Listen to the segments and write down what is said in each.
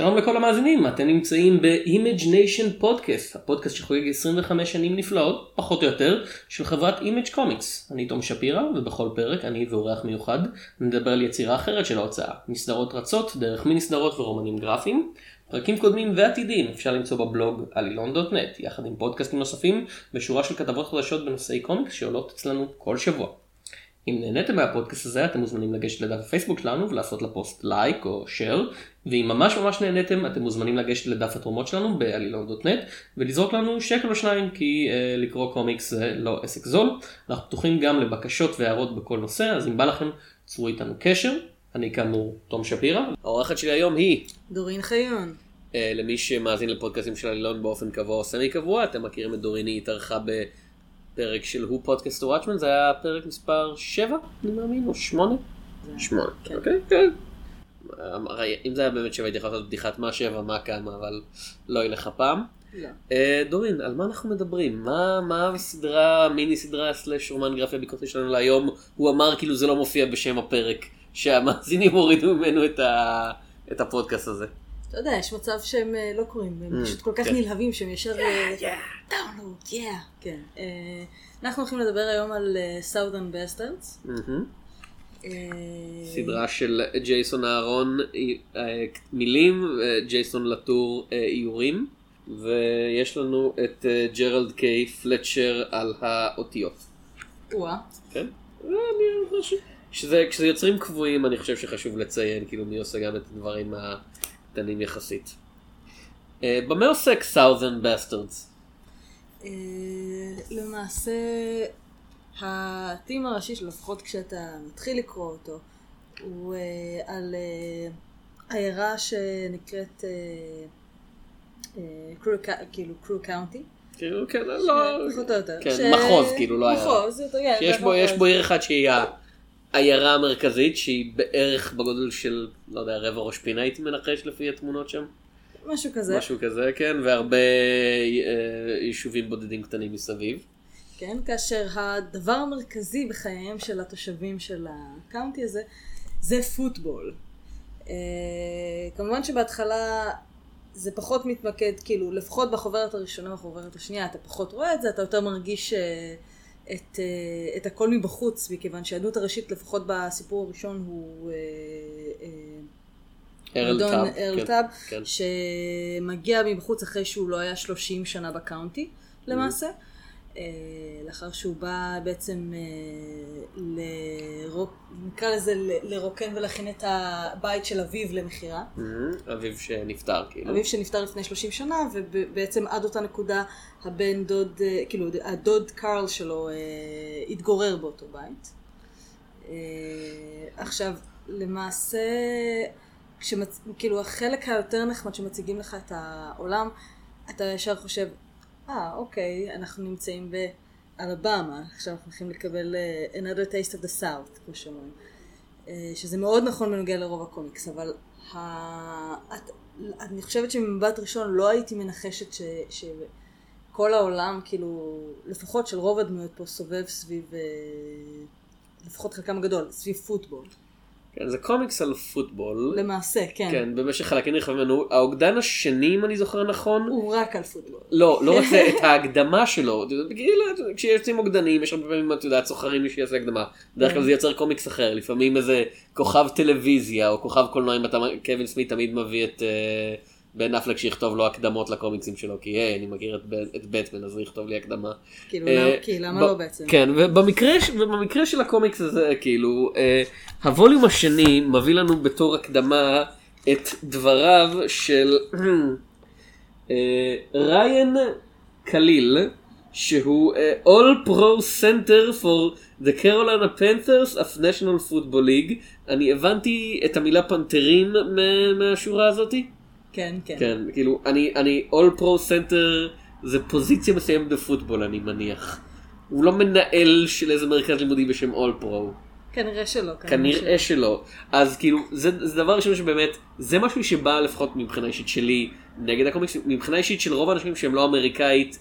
שלום לכל המאזינים, אתם נמצאים ב-Image Nation Podcast, הפודקאסט שחוגג 25 שנים נפלאות, פחות או יותר, של חברת Image Comics. אני תום שפירא, ובכל פרק אני ואורח מיוחד נדבר על יצירה אחרת של ההוצאה, מסדרות רצות, דרך מיני סדרות ורומנים גרפיים. פרקים קודמים ועתידים אפשר למצוא בבלוג עלילון.נט, יחד עם פודקאסטים נוספים ושורה של כתבות חדשות בנושאי קומיקס שעולות אצלנו כל שבוע. אם נהניתם מהפודקאסט הזה אתם מוזמנים לגשת לדף הפייסבוק שלנו ולעשות לפוסט לייק או שייר ואם ממש ממש נהניתם אתם מוזמנים לגשת לדף התרומות שלנו בעלילון.נט ולזרוק לנו שקל או שניים כי uh, לקרוא קומיקס זה לא עסק זול. אנחנו פתוחים גם לבקשות והערות בכל נושא אז אם בא לכם צרו איתנו קשר. אני כאמור תום שפירא. האורחת שלי היום היא דורין חיון. uh, למי שמאזין לפודקאסטים של עלילון באופן קבוע או סמי קבוע אתם מכירים את דורין היא התארחה ב... פרק של הוא פודקאסט וואטשמן זה היה פרק מספר 7 אני מאמין או 8? 8 כן. אוקיי כן. הרי אם זה היה באמת 7 הייתי יכול לעשות בדיחת מה 7 מה כמה אבל לא ילך הפעם. לא. אה, דורין על מה אנחנו מדברים מה מה הסדרה מיני סדרה סלאש רומן גרפי הביקורתי שלנו להיום הוא אמר כאילו זה לא מופיע בשם הפרק שהמאזינים הורידו ממנו את ה- את הפודקאסט הזה. אתה יודע, יש מצב שהם אה, לא קוראים, הם Mm, פשוט כל כך כן. נלהבים שהם ישר... דאונלוד, יא. כן. אה, אנחנו הולכים לדבר היום על Southern Bastards. סדרה של ג'ייסון אהרון אה, מילים, אה, ג'ייסון לטור אה, איורים, ויש לנו את אה, ג'רלד קיי פלצ'ר על האותיות. וואו. כן? אה, שזה, כשזה יוצרים קבועים אני חושב שחשוב לציין כאילו מי עושה גם את הדברים הקטנים יחסית. אה, במה עוסק Southern Bastards? אה, למעשה, ה theme הראשי שלו, לפחות כשאתה מתחיל לקרוא אותו, הוא אה, על אה, עיירה שנקראת אה, אה, כאילו Craw County. כאילו כן, לא, פחות או יותר. כן, מחוז, כאילו, לא עיירה. מחוז, כן, בו, יש מחוז. בו עיר אחת שהיא העיירה המרכזית שהיא בערך בגודל של לא יודע רבע ראש פינה הייתי מנחש לפי התמונות שם משהו כזה. משהו כזה כן והרבה אה, יישובים בודדים קטנים מסביב. כן, כאשר הדבר המרכזי בחייהם של התושבים של הקאונטי הזה זה פוטבול. אה, כמובן שבהתחלה זה פחות מתמקד, כאילו לפחות בחוברת הראשונה ובחוברת השנייה אתה פחות רואה את זה, אתה יותר מרגיש אה, את, אה, את הכל מבחוץ, מכיוון שהדמות הראשית לפחות בסיפור הראשון הוא אה, אה, ארל טאב, ארל כן, טאב, כן. שמגיע מבחוץ אחרי שהוא לא היה 30 שנה בקאונטי למעשה. אה, לאחר שהוא בא בעצם אה, לרוק, נקרא לזה לרוקן ולהכין את הבית של אביו למכירה. מהמם, אביו שנפטר כאילו. אביו שנפטר לפני 30 שנה ובעצם עד אותה נקודה הבן דוד, אה, כאילו הדוד קארל שלו אה, התגורר באותו בית. אה, עכשיו למעשה כשמצ... כאילו החלק היותר נחמד שמציגים לך את העולם אתה ישר חושב אה אוקיי אנחנו נמצאים באלבמה. עכשיו אנחנו הולכים לקבל אה, another taste of the south כמו שאומרים. אה, שזה מאוד נכון בנוגע לרוב הקומיקס אבל ה... את... אני חושבת שממבט ראשון לא הייתי מנחשת ש... שכל העולם כאילו לפחות של רוב הדמויות פה סובב סביב אה, לפחות חלקם הגדול סביב פוטבול כן, זה קומיקס על פוטבול. למעשה כן, כן, במשך חלקים נרחבים ממנו. האוגדן השני אם אני זוכר נכון. הוא רק על פוטבול לא, לא רק זה, את ההקדמה שלו, בגיל, כשיוצאים מוקדנים, יש הרבה פעמים, אתה יודע, סוחרים מי שיעשה הקדמה. בדרך כלל זה יוצר קומיקס אחר, לפעמים איזה כוכב טלוויזיה או כוכב קולנוע, אם אתה, קווין סמית תמיד מביא את אה, בן אפלק שיכתוב לו הקדמות לקומיקסים שלו, כי היי, אני מכיר את, את בטמן, אז הוא יכתוב לי הקדמה. כאילו אה, כי למה לא בעצם כן, ובמקרה, ובמקרה של הקומיקס הזה, כאילו, אה, הווליום השני מביא לנו בתור הקדמה את דבריו של אה, ריין קליל, שהוא אה, All Pro Center for the Carolina Panthers of National Football League. אני הבנתי את המילה פנתרים מה- מהשורה הזאתי? כן כן כן, כאילו, אני, אני All Pro Center זה פוזיציה מסוימת בפוטבול אני מניח. הוא לא מנהל של איזה מרכז לימודי בשם All Pro. כנראה שלא כנראה שלא. אז כאילו, זה, זה דבר ראשון שבאמת, זה משהו שבא לפחות מבחינה אישית שלי נגד הקומיקס, מבחינה אישית של רוב האנשים שהם לא אמריקאית,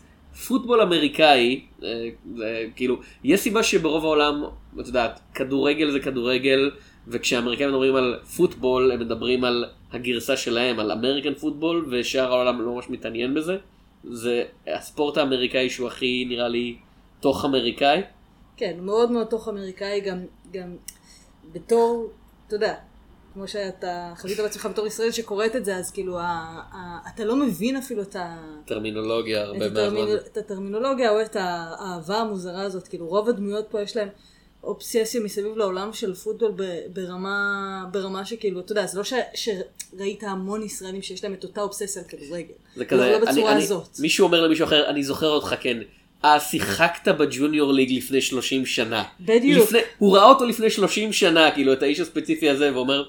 פוטבול אמריקאי, אה, זה, כאילו, יש סיבה שברוב העולם, את יודעת, כדורגל זה כדורגל, וכשהאמריקאים מדברים על פוטבול, הם מדברים על הגרסה שלהם, על אמריקן פוטבול, ושאר העולם לא ממש מתעניין בזה. זה הספורט האמריקאי שהוא הכי נראה לי תוך אמריקאי. כן, מאוד מאוד תוך אמריקאי, גם, גם בתור, אתה יודע, כמו שאתה חווית בעצמך בתור ישראל שקוראת את זה, אז כאילו, ה, ה, אתה לא מבין אפילו את ה... טרמינולוגיה הרבה את, הטרמינ... מהזמן. את הטרמינולוגיה או את האהבה המוזרה הזאת, כאילו רוב הדמויות פה יש להם אובססיה מסביב לעולם של פוטבול ברמה, ברמה שכאילו, אתה יודע, זה לא ש... שראית המון ישראלים שיש להם את אותה אובססיה על כדורגל. זה כזה, לא, לא בצורה אני, אני, הזאת. מישהו אומר למישהו אחר, אני זוכר אותך כן. אה, שיחקת בג'וניור ליג לפני 30 שנה. בדיוק. לפני, הוא ראה אותו לפני 30 שנה, כאילו, את האיש הספציפי הזה, ואומר,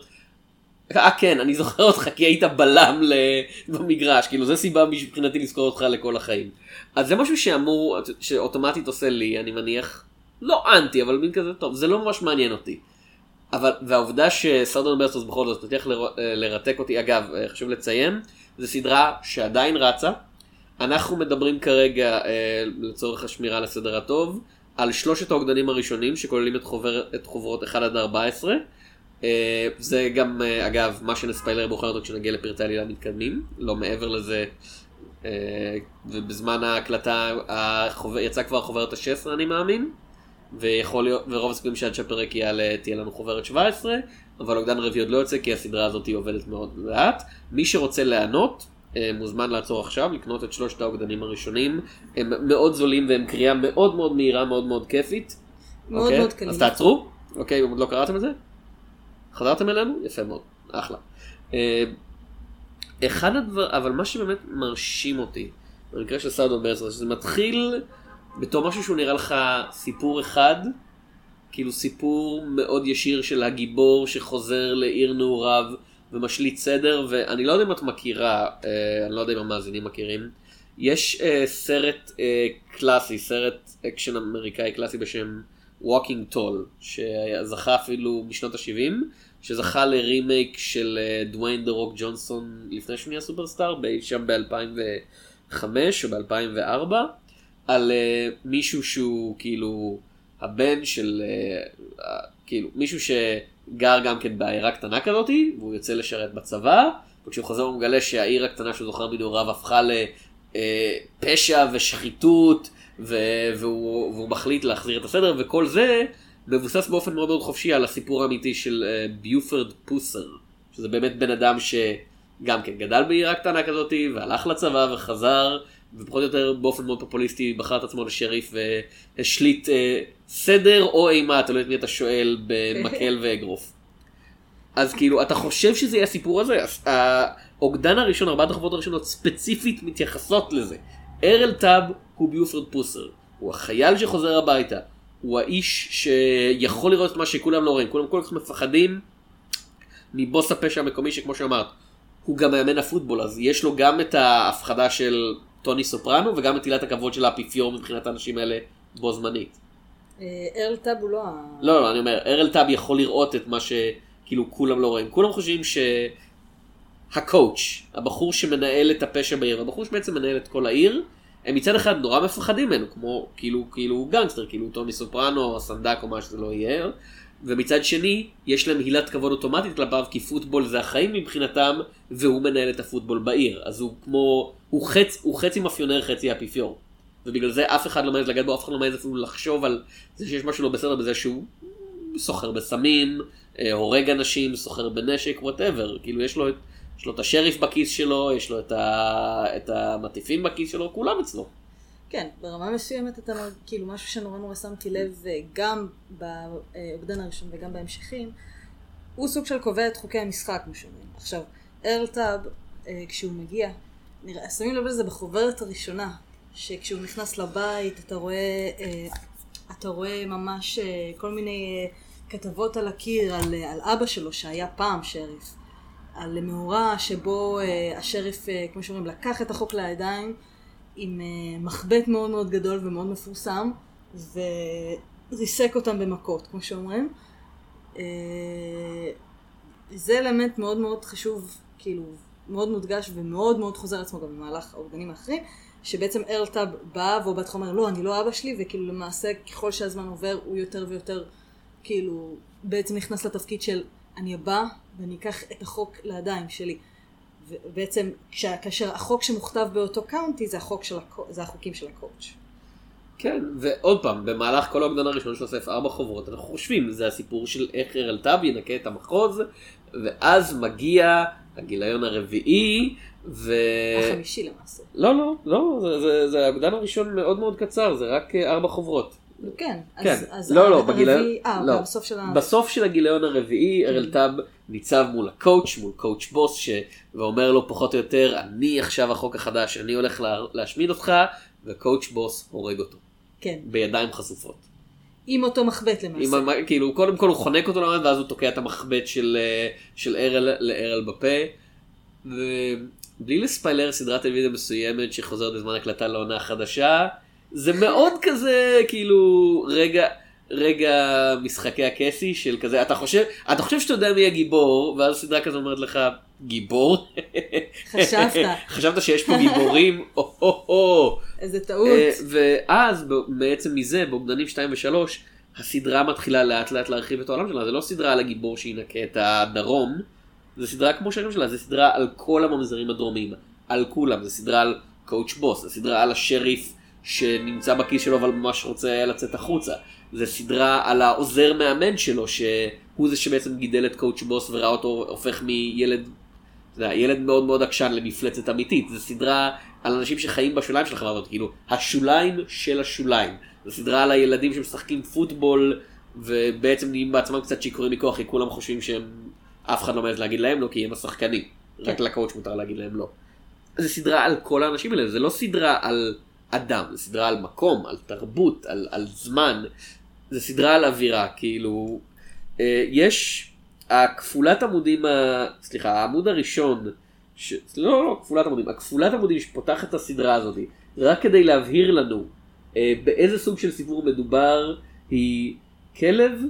אה כן, אני זוכר אותך כי היית בלם ל... במגרש, כאילו, זה סיבה מבחינתי לזכור אותך לכל החיים. אז זה משהו שאמור, שאוטומטית עושה לי, אני מניח, לא אנטי, אבל מין כזה, טוב, זה לא ממש מעניין אותי. אבל, והעובדה שסרדון ברסוס בכל זאת מצליח לר, לרתק אותי, אגב, חשוב לציין, זו סדרה שעדיין רצה. אנחנו מדברים כרגע, אה, לצורך השמירה על הסדר הטוב, על שלושת האוגדנים הראשונים שכוללים את, חובר, את חוברות 1 עד 14. אה, זה גם, אה, אגב, מה שנספיילר בוחר אותו כשנגיע לפרטי עלילה מתקדמים, לא מעבר לזה. אה, ובזמן ההקלטה החובר, יצא כבר חוברת ה-16 אני מאמין. ויכול להיות, ורוב הסיכויים שעד שהפרק יעלה תהיה לנו חוברת 17, אבל אוגדן רביעי עוד לא יוצא כי הסדרה הזאת היא עובדת מאוד לאט. מי שרוצה לענות, אה, מוזמן לעצור עכשיו, לקנות את שלושת האוגדנים הראשונים. הם מאוד זולים והם קריאה מאוד מאוד מהירה, מאוד מאוד כיפית. מאוד אוקיי? מאוד קלים. אז תעצרו, אוקיי, עוד לא קראתם את זה? חזרתם אלינו? יפה מאוד, אחלה. אה, אחד הדבר, אבל מה שבאמת מרשים אותי, במקרה של סאודון ברסר, שזה מתחיל בתור משהו שהוא נראה לך סיפור אחד, כאילו סיפור מאוד ישיר של הגיבור שחוזר לעיר נעוריו ומשליט סדר, ואני לא יודע אם את מכירה, אה, אני לא יודע אם המאזינים מכירים, יש אה, סרט אה, קלאסי, סרט אקשן אמריקאי קלאסי בשם Walking Tall, שזכה אפילו בשנות ה-70, שזכה לרימייק של אה, דוויין דה רוק ג'ונסון לפני שהוא נהיה סופרסטאר, שם ב-2005 או ב-2004. על אה, מישהו שהוא כאילו הבן של אה, אה, כאילו מישהו שגר גם כן בעיירה קטנה כזאתי והוא יוצא לשרת בצבא וכשהוא חוזר הוא מגלה שהעיר הקטנה שהוא זוכר מנעוריו הפכה לפשע ושחיתות ו- והוא, והוא מחליט להחזיר את הסדר וכל זה מבוסס באופן מאוד מאוד חופשי על הסיפור האמיתי של uh, ביופרד פוסר שזה באמת בן אדם שגם כן גדל בעירה קטנה כזאתי והלך לצבא וחזר ופחות או יותר באופן מאוד פופוליסטי בחר את עצמו לשריף והשליט אה, סדר או אימה, תלוי את מי אתה שואל, במקל ואגרוף. אז כאילו, אתה חושב שזה יהיה הסיפור הזה? האוגדן הראשון, ארבעת החברות הראשונות ספציפית מתייחסות לזה. ארל טאב הוא ביופרד פוסר, הוא החייל שחוזר הביתה, הוא האיש שיכול לראות את מה שכולם לא רואים, כולם כל כך מפחדים מבוס הפשע המקומי שכמו שאמרת, הוא גם מאמן הפוטבול, אז יש לו גם את ההפחדה של טוני סופרנו וגם את עילת הכבוד של האפיפיור מבחינת האנשים האלה בו זמנית. אה, ארל טאב הוא לא ה... לא, לא, אני אומר, ארל טאב יכול לראות את מה שכאילו כולם לא רואים. כולם חושבים שה coach, הבחור שמנהל את הפשע בעיר, הבחור שבעצם מנהל את כל העיר, הם מצד אחד נורא מפחדים ממנו, כמו כאילו, כאילו גנגסטר, כאילו טוני סופרנו או הסנדק או מה שזה לא יהיה. ומצד שני, יש להם הילת כבוד אוטומטית כלפיו, כי פוטבול זה החיים מבחינתם, והוא מנהל את הפוטבול בעיר. אז הוא כמו, הוא, חצ, הוא חצי מאפיונר, חצי אפיפיור. ובגלל זה אף אחד לא מעז לגעת בו, אף אחד לא מעז אפילו לחשוב על זה שיש משהו לא בסדר בזה שהוא סוחר בסמים, אה, הורג אנשים, סוחר בנשק, whatever. כאילו יש לו, את, יש לו את השריף בכיס שלו, יש לו את, ה, את המטיפים בכיס שלו, כולם אצלו. כן, ברמה מסוימת אתה אומר, כאילו משהו שנורא נורא שמתי לב אה, גם באוגדן הראשון וגם בהמשכים, הוא סוג של קובע את חוקי המשחק, כמו שאומרים. עכשיו, ארל טאב, אה, כשהוא מגיע, נראה, שמים לב לזה בחוברת הראשונה, שכשהוא נכנס לבית אתה רואה, אה, אתה רואה ממש כל מיני כתבות על הקיר על, על אבא שלו שהיה פעם שריף, על מאורע שבו השריף, כמו שאומרים, לקח את החוק לידיים עם מחבט מאוד מאוד גדול ומאוד מפורסם, וריסק אותם במכות, כמו שאומרים. זה אלמנט מאוד מאוד חשוב, כאילו, מאוד מודגש ומאוד מאוד חוזר עצמו גם במהלך האורגנים האחרים, שבעצם ארל טאב בא והוא בהתחלה אומר, לא, אני לא אבא שלי, וכאילו למעשה ככל שהזמן עובר הוא יותר ויותר כאילו בעצם נכנס לתפקיד של אני הבא ואני אקח את החוק לידיים שלי. ובעצם כאשר החוק שמוכתב באותו קאונטי זה, החוק של הקו, זה החוקים של הקואוצ'. כן, ועוד פעם, במהלך כל האוגדן הראשון של הספר, ארבע חוברות, אנחנו חושבים, זה הסיפור של איך ארל טאב ינקה את המחוז, ואז מגיע הגיליון הרביעי, ו... החמישי למעשה. לא, לא, לא, זה, זה, זה האוגדן הראשון מאוד מאוד קצר, זה רק אה, ארבע חוברות. כן, כן, אז, אז לא, לא, בגיליון, אה, לא. בסוף של ה... בסוף של הגיליון הרביעי, ארל טאב ניצב מול הקואוצ', מול קואוצ' בוס, ש... ואומר לו פחות או יותר, אני עכשיו החוק החדש, אני הולך לה... להשמיד אותך, וקואוצ' בוס הורג אותו, כן, בידיים חשופות. עם אותו מחבט למעשה. עם, כאילו, קודם כל הוא חונק אותו למעט, ואז הוא תוקע את המחבט של, אה, של ארל לארל בפה. ובלי לספיילר סדרת טלוויזיה מסוימת שחוזרת בזמן הקלטה לעונה חדשה, זה מאוד כזה, כאילו, רגע... רגע משחקי הקסי של כזה אתה חושב אתה חושב שאתה יודע מי הגיבור ואז סדרה כזו אומרת לך גיבור? חשבת. חשבת שיש פה גיבורים? או הו הו איזה טעות. אה, ואז בעצם מזה באוגדנים 2 ו3 הסדרה מתחילה לאט לאט להרחיב את העולם שלה. זה לא סדרה על הגיבור שינקה את הדרום זה סדרה כמו שהשם שלה זה סדרה על כל הממזרים הדרומיים. על כולם. זה סדרה על Coach Boss זה סדרה על השריף שנמצא בכיס שלו אבל ממש רוצה לצאת החוצה. זה סדרה על העוזר מאמן שלו שהוא זה שבעצם גידל את Coach Boss וראה אותו הופך מילד ילד מאוד מאוד עקשן למפלצת אמיתית, זו סדרה על אנשים שחיים בשוליים של החברה הזאת, כאילו, השוליים של השוליים. זו סדרה על הילדים שמשחקים פוטבול, ובעצם נהיים בעצמם קצת שיכורים מכוח, כי כולם חושבים שהם, אף אחד לא מעז להגיד להם לא, כי הם השחקנים. רק כן. לקואוצ' מותר להגיד להם לא. זו סדרה על כל האנשים האלה, זה לא סדרה על אדם, זו סדרה על מקום, על תרבות, על, על זמן. זו סדרה על אווירה, כאילו, אה, יש, הכפולת עמודים, ה... סליחה, העמוד הראשון, ש... לא, לא, כפולת עמודים, הכפולת עמודים שפותחת את הסדרה הזאת, רק כדי להבהיר לנו אה, באיזה סוג של סיפור מדובר, היא כלב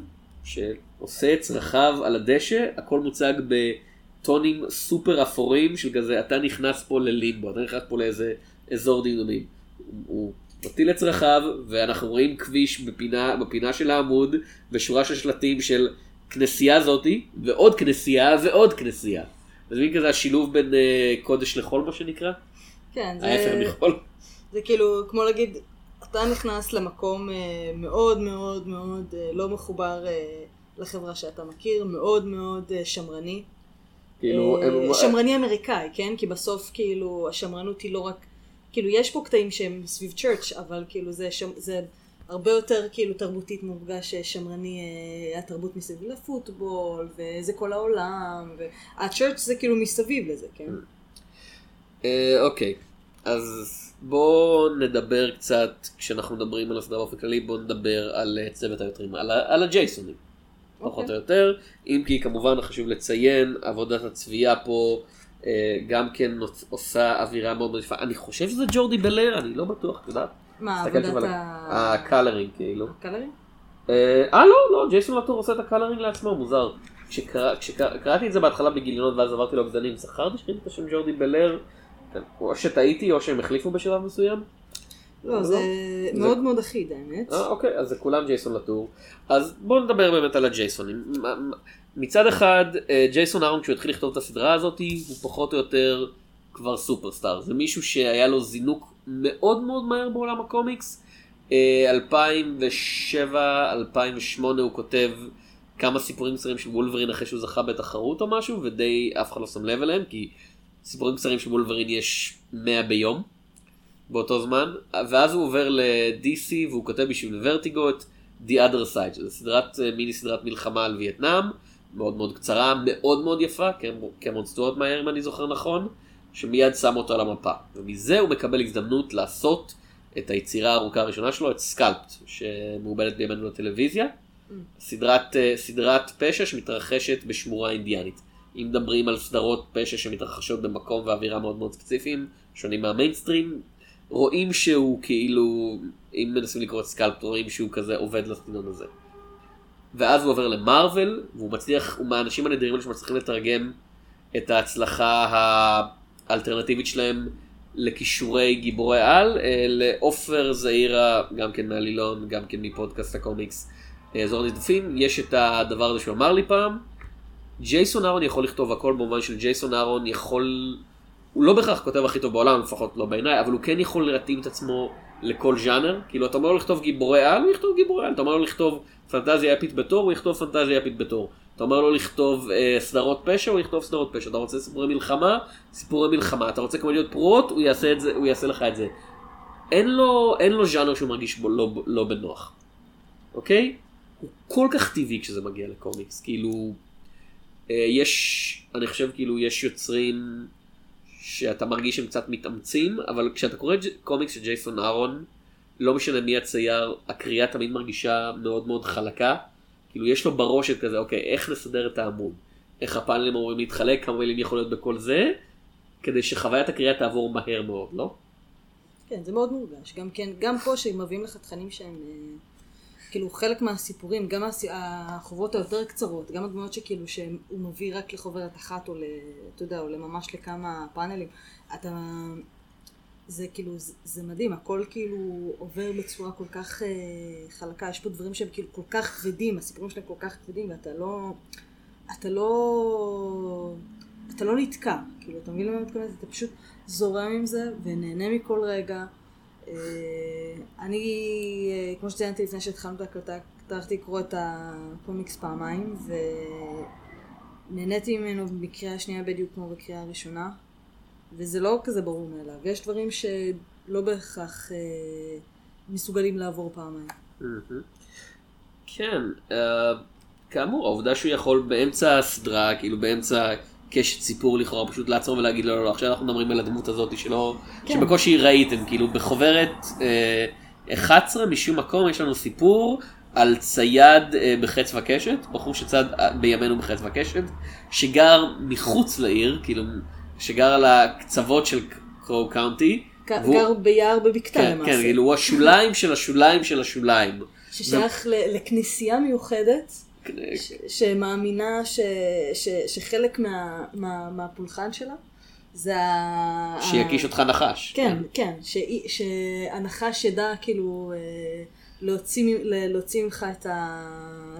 שעושה את צרכיו על הדשא, הכל מוצג בטונים סופר אפורים של כזה, אתה נכנס פה ללימבו, אתה נכנס פה לאיזה אזור דינומים. הוא מטיל את צרכיו, ואנחנו רואים כביש בפינה, בפינה של העמוד, ושורה של שלטים של כנסייה זאתי, ועוד כנסייה, ועוד כנסייה. זה מין כזה השילוב בין אה, קודש לחול, מה שנקרא? כן, ההפך זה, מחול. זה כאילו, כמו להגיד, אתה נכנס למקום אה, מאוד מאוד מאוד אה, לא מחובר אה, לחברה שאתה מכיר, מאוד מאוד אה, שמרני. כאילו, אה, הם- שמרני אמריקאי, כן? כי בסוף כאילו השמרנות היא לא רק, כאילו יש פה קטעים שהם סביב צ'רץ', אבל כאילו זה, שם, זה הרבה יותר כאילו תרבותית מורגש שמרני, אה, התרבות מסביב לפוטבול, וזה כל העולם, והצ'רץ' זה כאילו מסביב לזה, כן? אה, אוקיי, אז בואו נדבר קצת, כשאנחנו מדברים על הסדרה באופן כללי, בואו נדבר על אה, צוות היוצרים, על, הג'ייסונים, פחות אוקיי. או יותר, אם כי כמובן חשוב לציין, עבודת הצביעה פה אה, גם כן עושה אווירה מאוד מאוד יפה, אני חושב שזה ג'ורדי בלייר, אני לא בטוח, את יודעת? מה, עבודת ה... ה coloring כאילו. ה colors? אה אה, לא לא ג'ייסון לטור עושה את ה coloring לעצמו מוזר. כשקרא- כשקראתי את זה בהתחלה בגיליונות ואז עברתי לעובדנים זכרתי שקראתי את השם ג'ורדי בלר. או שטעיתי או שהם החליפו בשלב מסוים. לא, לא. זה זה- מאוד מאוד אחיד, האמת. אה אוקיי אז זה כולם ג'ייסון לטור. אז בואו נדבר באמת על הג'ייסונים. מצד אחד אה, ג'ייסון אהרון כשהוא התחיל לכתוב את הסדרה הזאת הוא פחות או יותר כבר סופרסטאר. זה מישהו שהיה לו זינוק מאוד מאוד מהר בעולם הקומיקס. אה, 2007-2008 הוא כותב כמה סיפורים קצרים של וולברין אחרי שהוא זכה בתחרות או משהו ודי אף אחד לא שם לב אליהם כי סיפורים קצרים של וולברין יש 100 ביום באותו זמן ואז הוא עובר ל-DC והוא כותב בשביל ורטיגו את The Other Side שזה סדרת אה, מיני סדרת מלחמה על וייטנאם מאוד מאוד קצרה מאוד מאוד יפה קמרון סטוארט מהר אם אני זוכר נכון שמיד שם אותו על המפה ומזה הוא מקבל הזדמנות לעשות את היצירה הארוכה הראשונה שלו את Scalped שמעובדת בימינו לטלוויזיה סדרת, אה, סדרת פשע שמתרחשת בשמורה אינדיאנית. אם מדברים על סדרות פשע שמתרחשות במקום ואווירה מאוד מאוד ספציפיים, שונים מהמיינסטרים, רואים שהוא כאילו, אם מנסים לקרוא את Scalped, רואים שהוא כזה עובד לסגנון הזה. ואז הוא עובר למארוול, והוא מצליח, הוא מהאנשים הנדירים האלה שמצליחים לתרגם את ההצלחה האלטרנטיבית שלהם לכישורי גיבורי על, אה, לעופר זעירה, גם כן מהלילון, גם כן מפודקאסט הקומיקס, אה, זוהר נדפים, יש את הדבר הזה שהוא אמר לי פעם, ג'ייסון אהרון יכול לכתוב הכל במובן של ג'ייסון אהרון יכול, הוא לא בהכרח כותב הכי טוב בעולם, לפחות לא בעיניי, אבל הוא כן יכול להתאים את עצמו לכל ז'אנר, כאילו אתה אומר לו לכתוב גיבורי על, הוא יכתוב גיבורי על, אתה אומר לו לכתוב פנטזיה אפית בתור, הוא יכתוב פנטזיה אפית בתור. אתה אומר לו לכתוב אה, סדרות פשע, הוא יכתוב סדרות פשע. אתה רוצה סיפורי מלחמה, סיפורי מלחמה. אתה רוצה קומדיות פרועות, הוא יעשה, זה, הוא יעשה לך את זה. אין לו, אין לו ז'אנר שהוא מרגיש בו לא, לא בנוח, אוקיי? הוא כל כך טבעי כשזה מגיע לקומיקס, כאילו, אה, יש, אני חושב כאילו יש יוצרים שאתה מרגיש שהם קצת מתאמצים, אבל כשאתה קורא קומיקס של ג'ייסון אהרון, לא משנה מי הצייר, הקריאה תמיד מרגישה מאוד מאוד חלקה. כאילו יש לו בראש את כזה, אוקיי, איך נסדר את העמוד? איך הפאנלים אמורים להתחלק, כמה מילים יכול להיות בכל זה, כדי שחוויית הקריאה תעבור מהר מאוד, לא? כן, זה מאוד מורגש. גם כן, גם פה שמביאים לך תכנים שהם, אה, כאילו חלק מהסיפורים, גם החוברות היותר קצרות, גם הדמויות שכאילו שהוא מביא רק לחוברת אחת או ל... אתה יודע, או לממש לכמה פאנלים, אתה... זה כאילו, זה, זה מדהים, הכל כאילו עובר בצורה כל כך אה, חלקה, יש פה דברים שהם כאילו כל כך כבדים, הסיפורים שלהם כל כך כבדים, ואתה לא, אתה לא, אתה לא נתקע, כאילו, אתה מבין למה אני מתכוונת? אתה פשוט זורם עם זה ונהנה מכל רגע. אה, אני, אה, כמו שציינתי לפני שהתחלנו את ההקלטה, טרחתי לקרוא את הקומיקס פעמיים, ונהניתי ממנו בקריאה השנייה בדיוק כמו בקריאה הראשונה. וזה לא כזה ברור מאליו. יש דברים שלא בהכרח אה, מסוגלים לעבור פעמיים. כן, כאמור, העובדה שהוא יכול באמצע הסדרה, כאילו באמצע קשת סיפור לכאורה, פשוט לעצור ולהגיד לא, לא, לא, עכשיו אנחנו מדברים על הדמות הזאת שלא, כן. שבקושי ראיתם, כאילו בחוברת אה, 11 משום מקום יש לנו סיפור על צייד אה, בחץ וקשת, בחור שצד אה, בימינו בחץ וקשת, שגר מחוץ לעיר, כאילו, שגר על הקצוות של קרו קאונטי. ג- והוא- גר ביער בבקתה כן, למעשה. כן, כאילו הוא השוליים של השוליים של השוליים. ששייך ל- לכנסייה מיוחדת, שמאמינה ש- ש- שחלק מה- מה- מהפולחן שלה זה ה... שיקיש אותך נחש. כן, כן, שאי- שהנחש ידע כאילו אה, להוציא להוציא ממך את ה...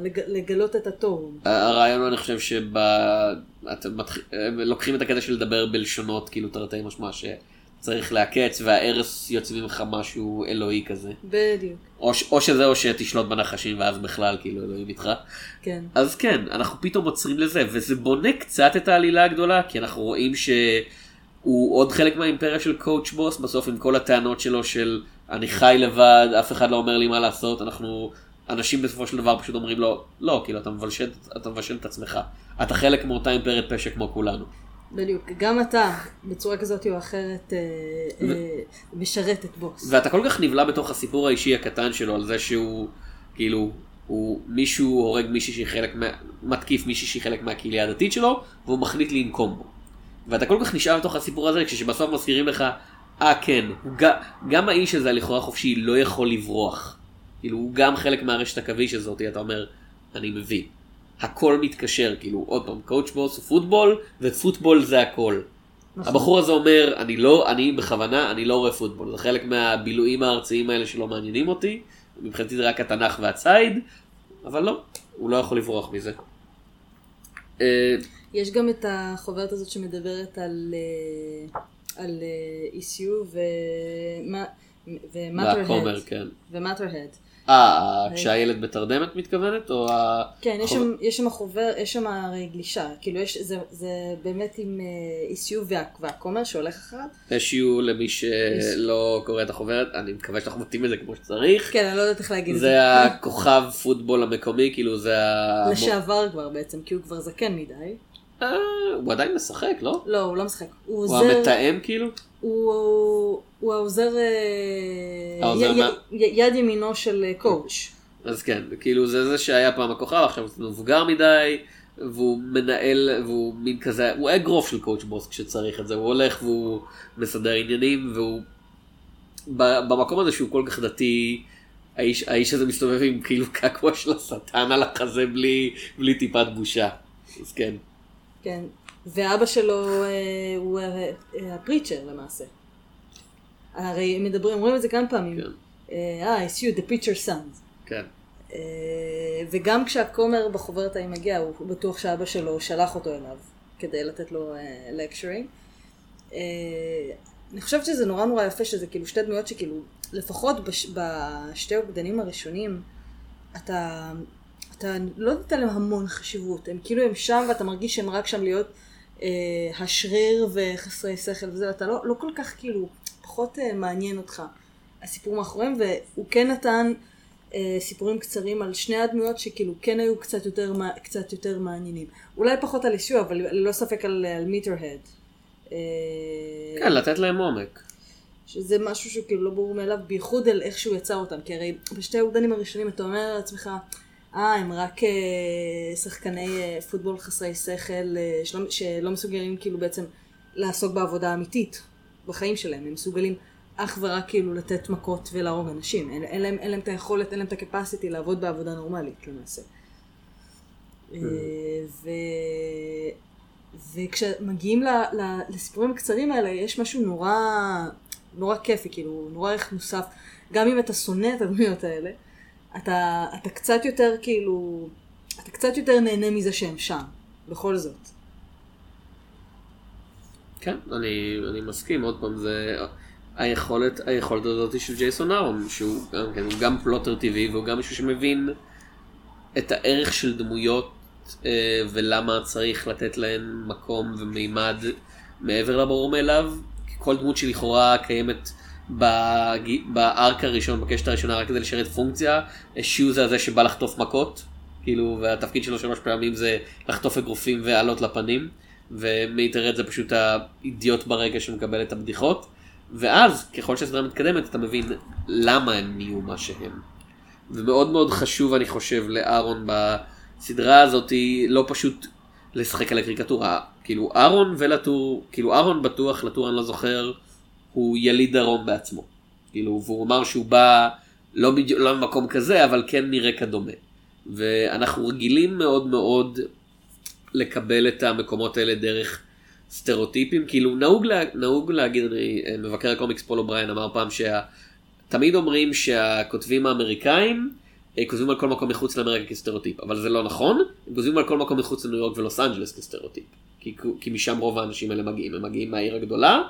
לג- לגלות את התוהו. הרעיון אני חושב שאתם לוקחים את הקטע של לדבר בלשונות, כאילו תרתי משמע, שצריך לעקץ והארס יוצא ממך משהו אלוהי כזה. בדיוק, או, או שזה או שתשלוט בנחשים ואז בכלל כאילו אלוהים איתך. כן. אז כן, אנחנו פתאום עוצרים לזה, וזה בונה קצת את העלילה הגדולה, כי אנחנו רואים שהוא עוד חלק מהאימפריה של קואוצ' בוס, בסוף עם כל הטענות שלו של אני חי לבד, אף אחד לא אומר לי מה לעשות, אנחנו, אנשים בסופו של דבר פשוט אומרים לו, לא, כאילו אתה מבשל, אתה מבשל את עצמך, אתה חלק מאותה אימפריית פשע כמו כולנו. בדיוק, גם אתה בצורה כזאת או אחרת אה, אה, משרת את בוס. ואתה כל כך נבלע בתוך הסיפור האישי הקטן שלו על זה שהוא כאילו הוא מישהו הורג מישהי שהיא חלק מה... מתקיף מישהי שהיא חלק מהקהילה הדתית שלו והוא מחליט לנקום בו. ואתה כל כך נשאר בתוך הסיפור הזה כשבסוף מזכירים לך אה כן הוא ג... גם האיש הזה לכאורה חופשי לא יכול לברוח. כאילו הוא גם חלק מהרשת עכביש הזאת אתה אומר אני מבין. הכל מתקשר כאילו עוד פעם קואוצ' בוס הוא פוטבול ופוטבול זה הכל. נכון. הבחור הזה אומר, אני לא, אני בכוונה, אני לא רואה פוטבול. זה חלק מהבילויים הארציים האלה שלא מעניינים אותי. מבחינתי זה רק התנ"ך והציד, אבל לא, הוא לא יכול לברוח מזה. אה, יש גם את החוברת הזאת שמדברת על, אה, על אה, ECU ומטרהד. כן. ומטרהד. אה, כשהילד בתרדמת מתכוונת, או ה... כן, יש שם, יש שם חובר, יש שם הרי גלישה, כאילו יש, זה, זה באמת עם אה, וה, והכומר שהולך אחריו. SU למי שלא קורא את החוברת, אני מקווה שאנחנו מבטאים את זה כמו שצריך. כן, אני לא יודעת איך להגיד את זה. זה הכוכב פוטבול המקומי, כאילו זה ה... לשעבר כבר בעצם, כי הוא כבר זקן מדי. אה, הוא עדיין משחק, לא? לא, הוא לא משחק. הוא הוא עוזר, המתאם כאילו? הוא, הוא העוזר, אה, העוזר י- מה? י- יד ימינו של אה, coach. אז כן, כאילו זה זה שהיה פעם הכוכב, עכשיו הוא מבוגר מדי, והוא מנהל, והוא מין כזה, הוא אגרוף של Coach Boss כשצריך את זה, הוא הולך והוא מסדר עניינים, והוא במקום הזה שהוא כל כך דתי, האיש, האיש הזה מסתובב עם כאילו קעקוע של השטן על החזה בלי, בלי טיפת בושה. אז כן. כן. ואבא שלו אה, הוא אה, אה, הפריצ'ר למעשה. הרי מדברים, אומרים את זה כמה פעמים. כן. אה, אה, it's you, the preacher sons. כן. אה, וגם כשהכומר בחוברת ההיא מגיע, הוא בטוח שאבא שלו שלח אותו אליו כדי לתת לו לקשרים. אני חושבת שזה נורא נורא יפה שזה כאילו שתי דמויות שכאילו, לפחות בש, בשתי עוקדנים הראשונים, אתה, אתה לא נותן להם המון חשיבות, הם כאילו הם שם ואתה מרגיש שהם רק שם להיות אה, השריר וחסרי שכל וזה, אתה לא, לא כל כך כאילו, פחות אה, מעניין אותך הסיפורים האחרונים, והוא כן נתן אה, סיפורים קצרים על שני הדמויות שכאילו כן היו קצת יותר, קצת יותר מעניינים. אולי פחות על אישו, אבל ללא ספק על, על מיטר-הד. אה, כן, לתת להם עומק. שזה משהו שהוא כאילו לא ברור מאליו, בייחוד על איך שהוא יצר אותם. כי הרי בשתי העובדנים הראשונים אתה אומר לעצמך, אה, הם רק אה, שחקני אה, פוטבול חסרי שכל, אה, שלא, שלא מסוגלים כאילו בעצם לעסוק בעבודה אמיתית בחיים שלהם. הם מסוגלים אך ורק כאילו לתת מכות ולהרוג אנשים. אין, אין, להם, אין להם את היכולת, אין להם את הקפסיטי לעבוד בעבודה נורמלית למעשה. Mm. ו... וכשמגיעים ל, ל, לסיפורים הקצרים האלה, יש משהו נורא, נורא כיפי, כאילו, נורא ערך מוסף. גם אם אתה שונא את הדמויות האלה, אתה, אתה קצת יותר, כאילו, אתה קצת יותר נהנה מזה שהם שם, בכל זאת. כן, אני, אני מסכים, עוד פעם, זה היכולת, היכולת הזאת של ג'ייסון אהרון, שהוא גם, כן, גם פלוטר טבעי והוא גם מישהו שמבין את הערך של דמויות אה, ולמה צריך לתת להן מקום ומימד מעבר לברור מאליו. כל דמות שלכאורה קיימת ב arc הראשון, בקשת הראשונה, רק כדי לשרת פונקציה, שיו זה הזה שבא לחטוף מכות, כאילו, והתפקיד שלו שלוש פעמים זה לחטוף אגרופים ועלות לפנים, ומייטרד זה פשוט האידיוט ברגע שמקבל את הבדיחות, ואז, ככל שהסדרה מתקדמת, אתה מבין למה הם נהיו מה שהם. ומאוד מאוד חשוב, אני חושב, לאהרון ב... הסדרה הזאת לא פשוט לשחק על הקריקטורה. כאילו אהרון ולטור, כאילו אהרון בטוח, לטור אני לא זוכר, הוא יליד דרום בעצמו. כאילו, והוא אמר שהוא בא לא, בדיוק, לא במקום כזה, אבל כן מרקע דומה. ואנחנו רגילים מאוד מאוד לקבל את המקומות האלה דרך סטריאוטיפים. כאילו, נהוג, לה, נהוג להגיד, אני, מבקר הקומיקס פול אובריין אמר פעם שתמיד אומרים שהכותבים האמריקאים אה, כותבים על כל מקום מחוץ לאמריקה כסטריאוטיפ, אבל זה לא נכון, הם כותבים על כל מקום מחוץ לניו יורק ולוס אנג'לס כסטריאוטיפ, כי, כי משם רוב האנשים האלה מגיעים, הם מגיעים מהעיר הגדולה,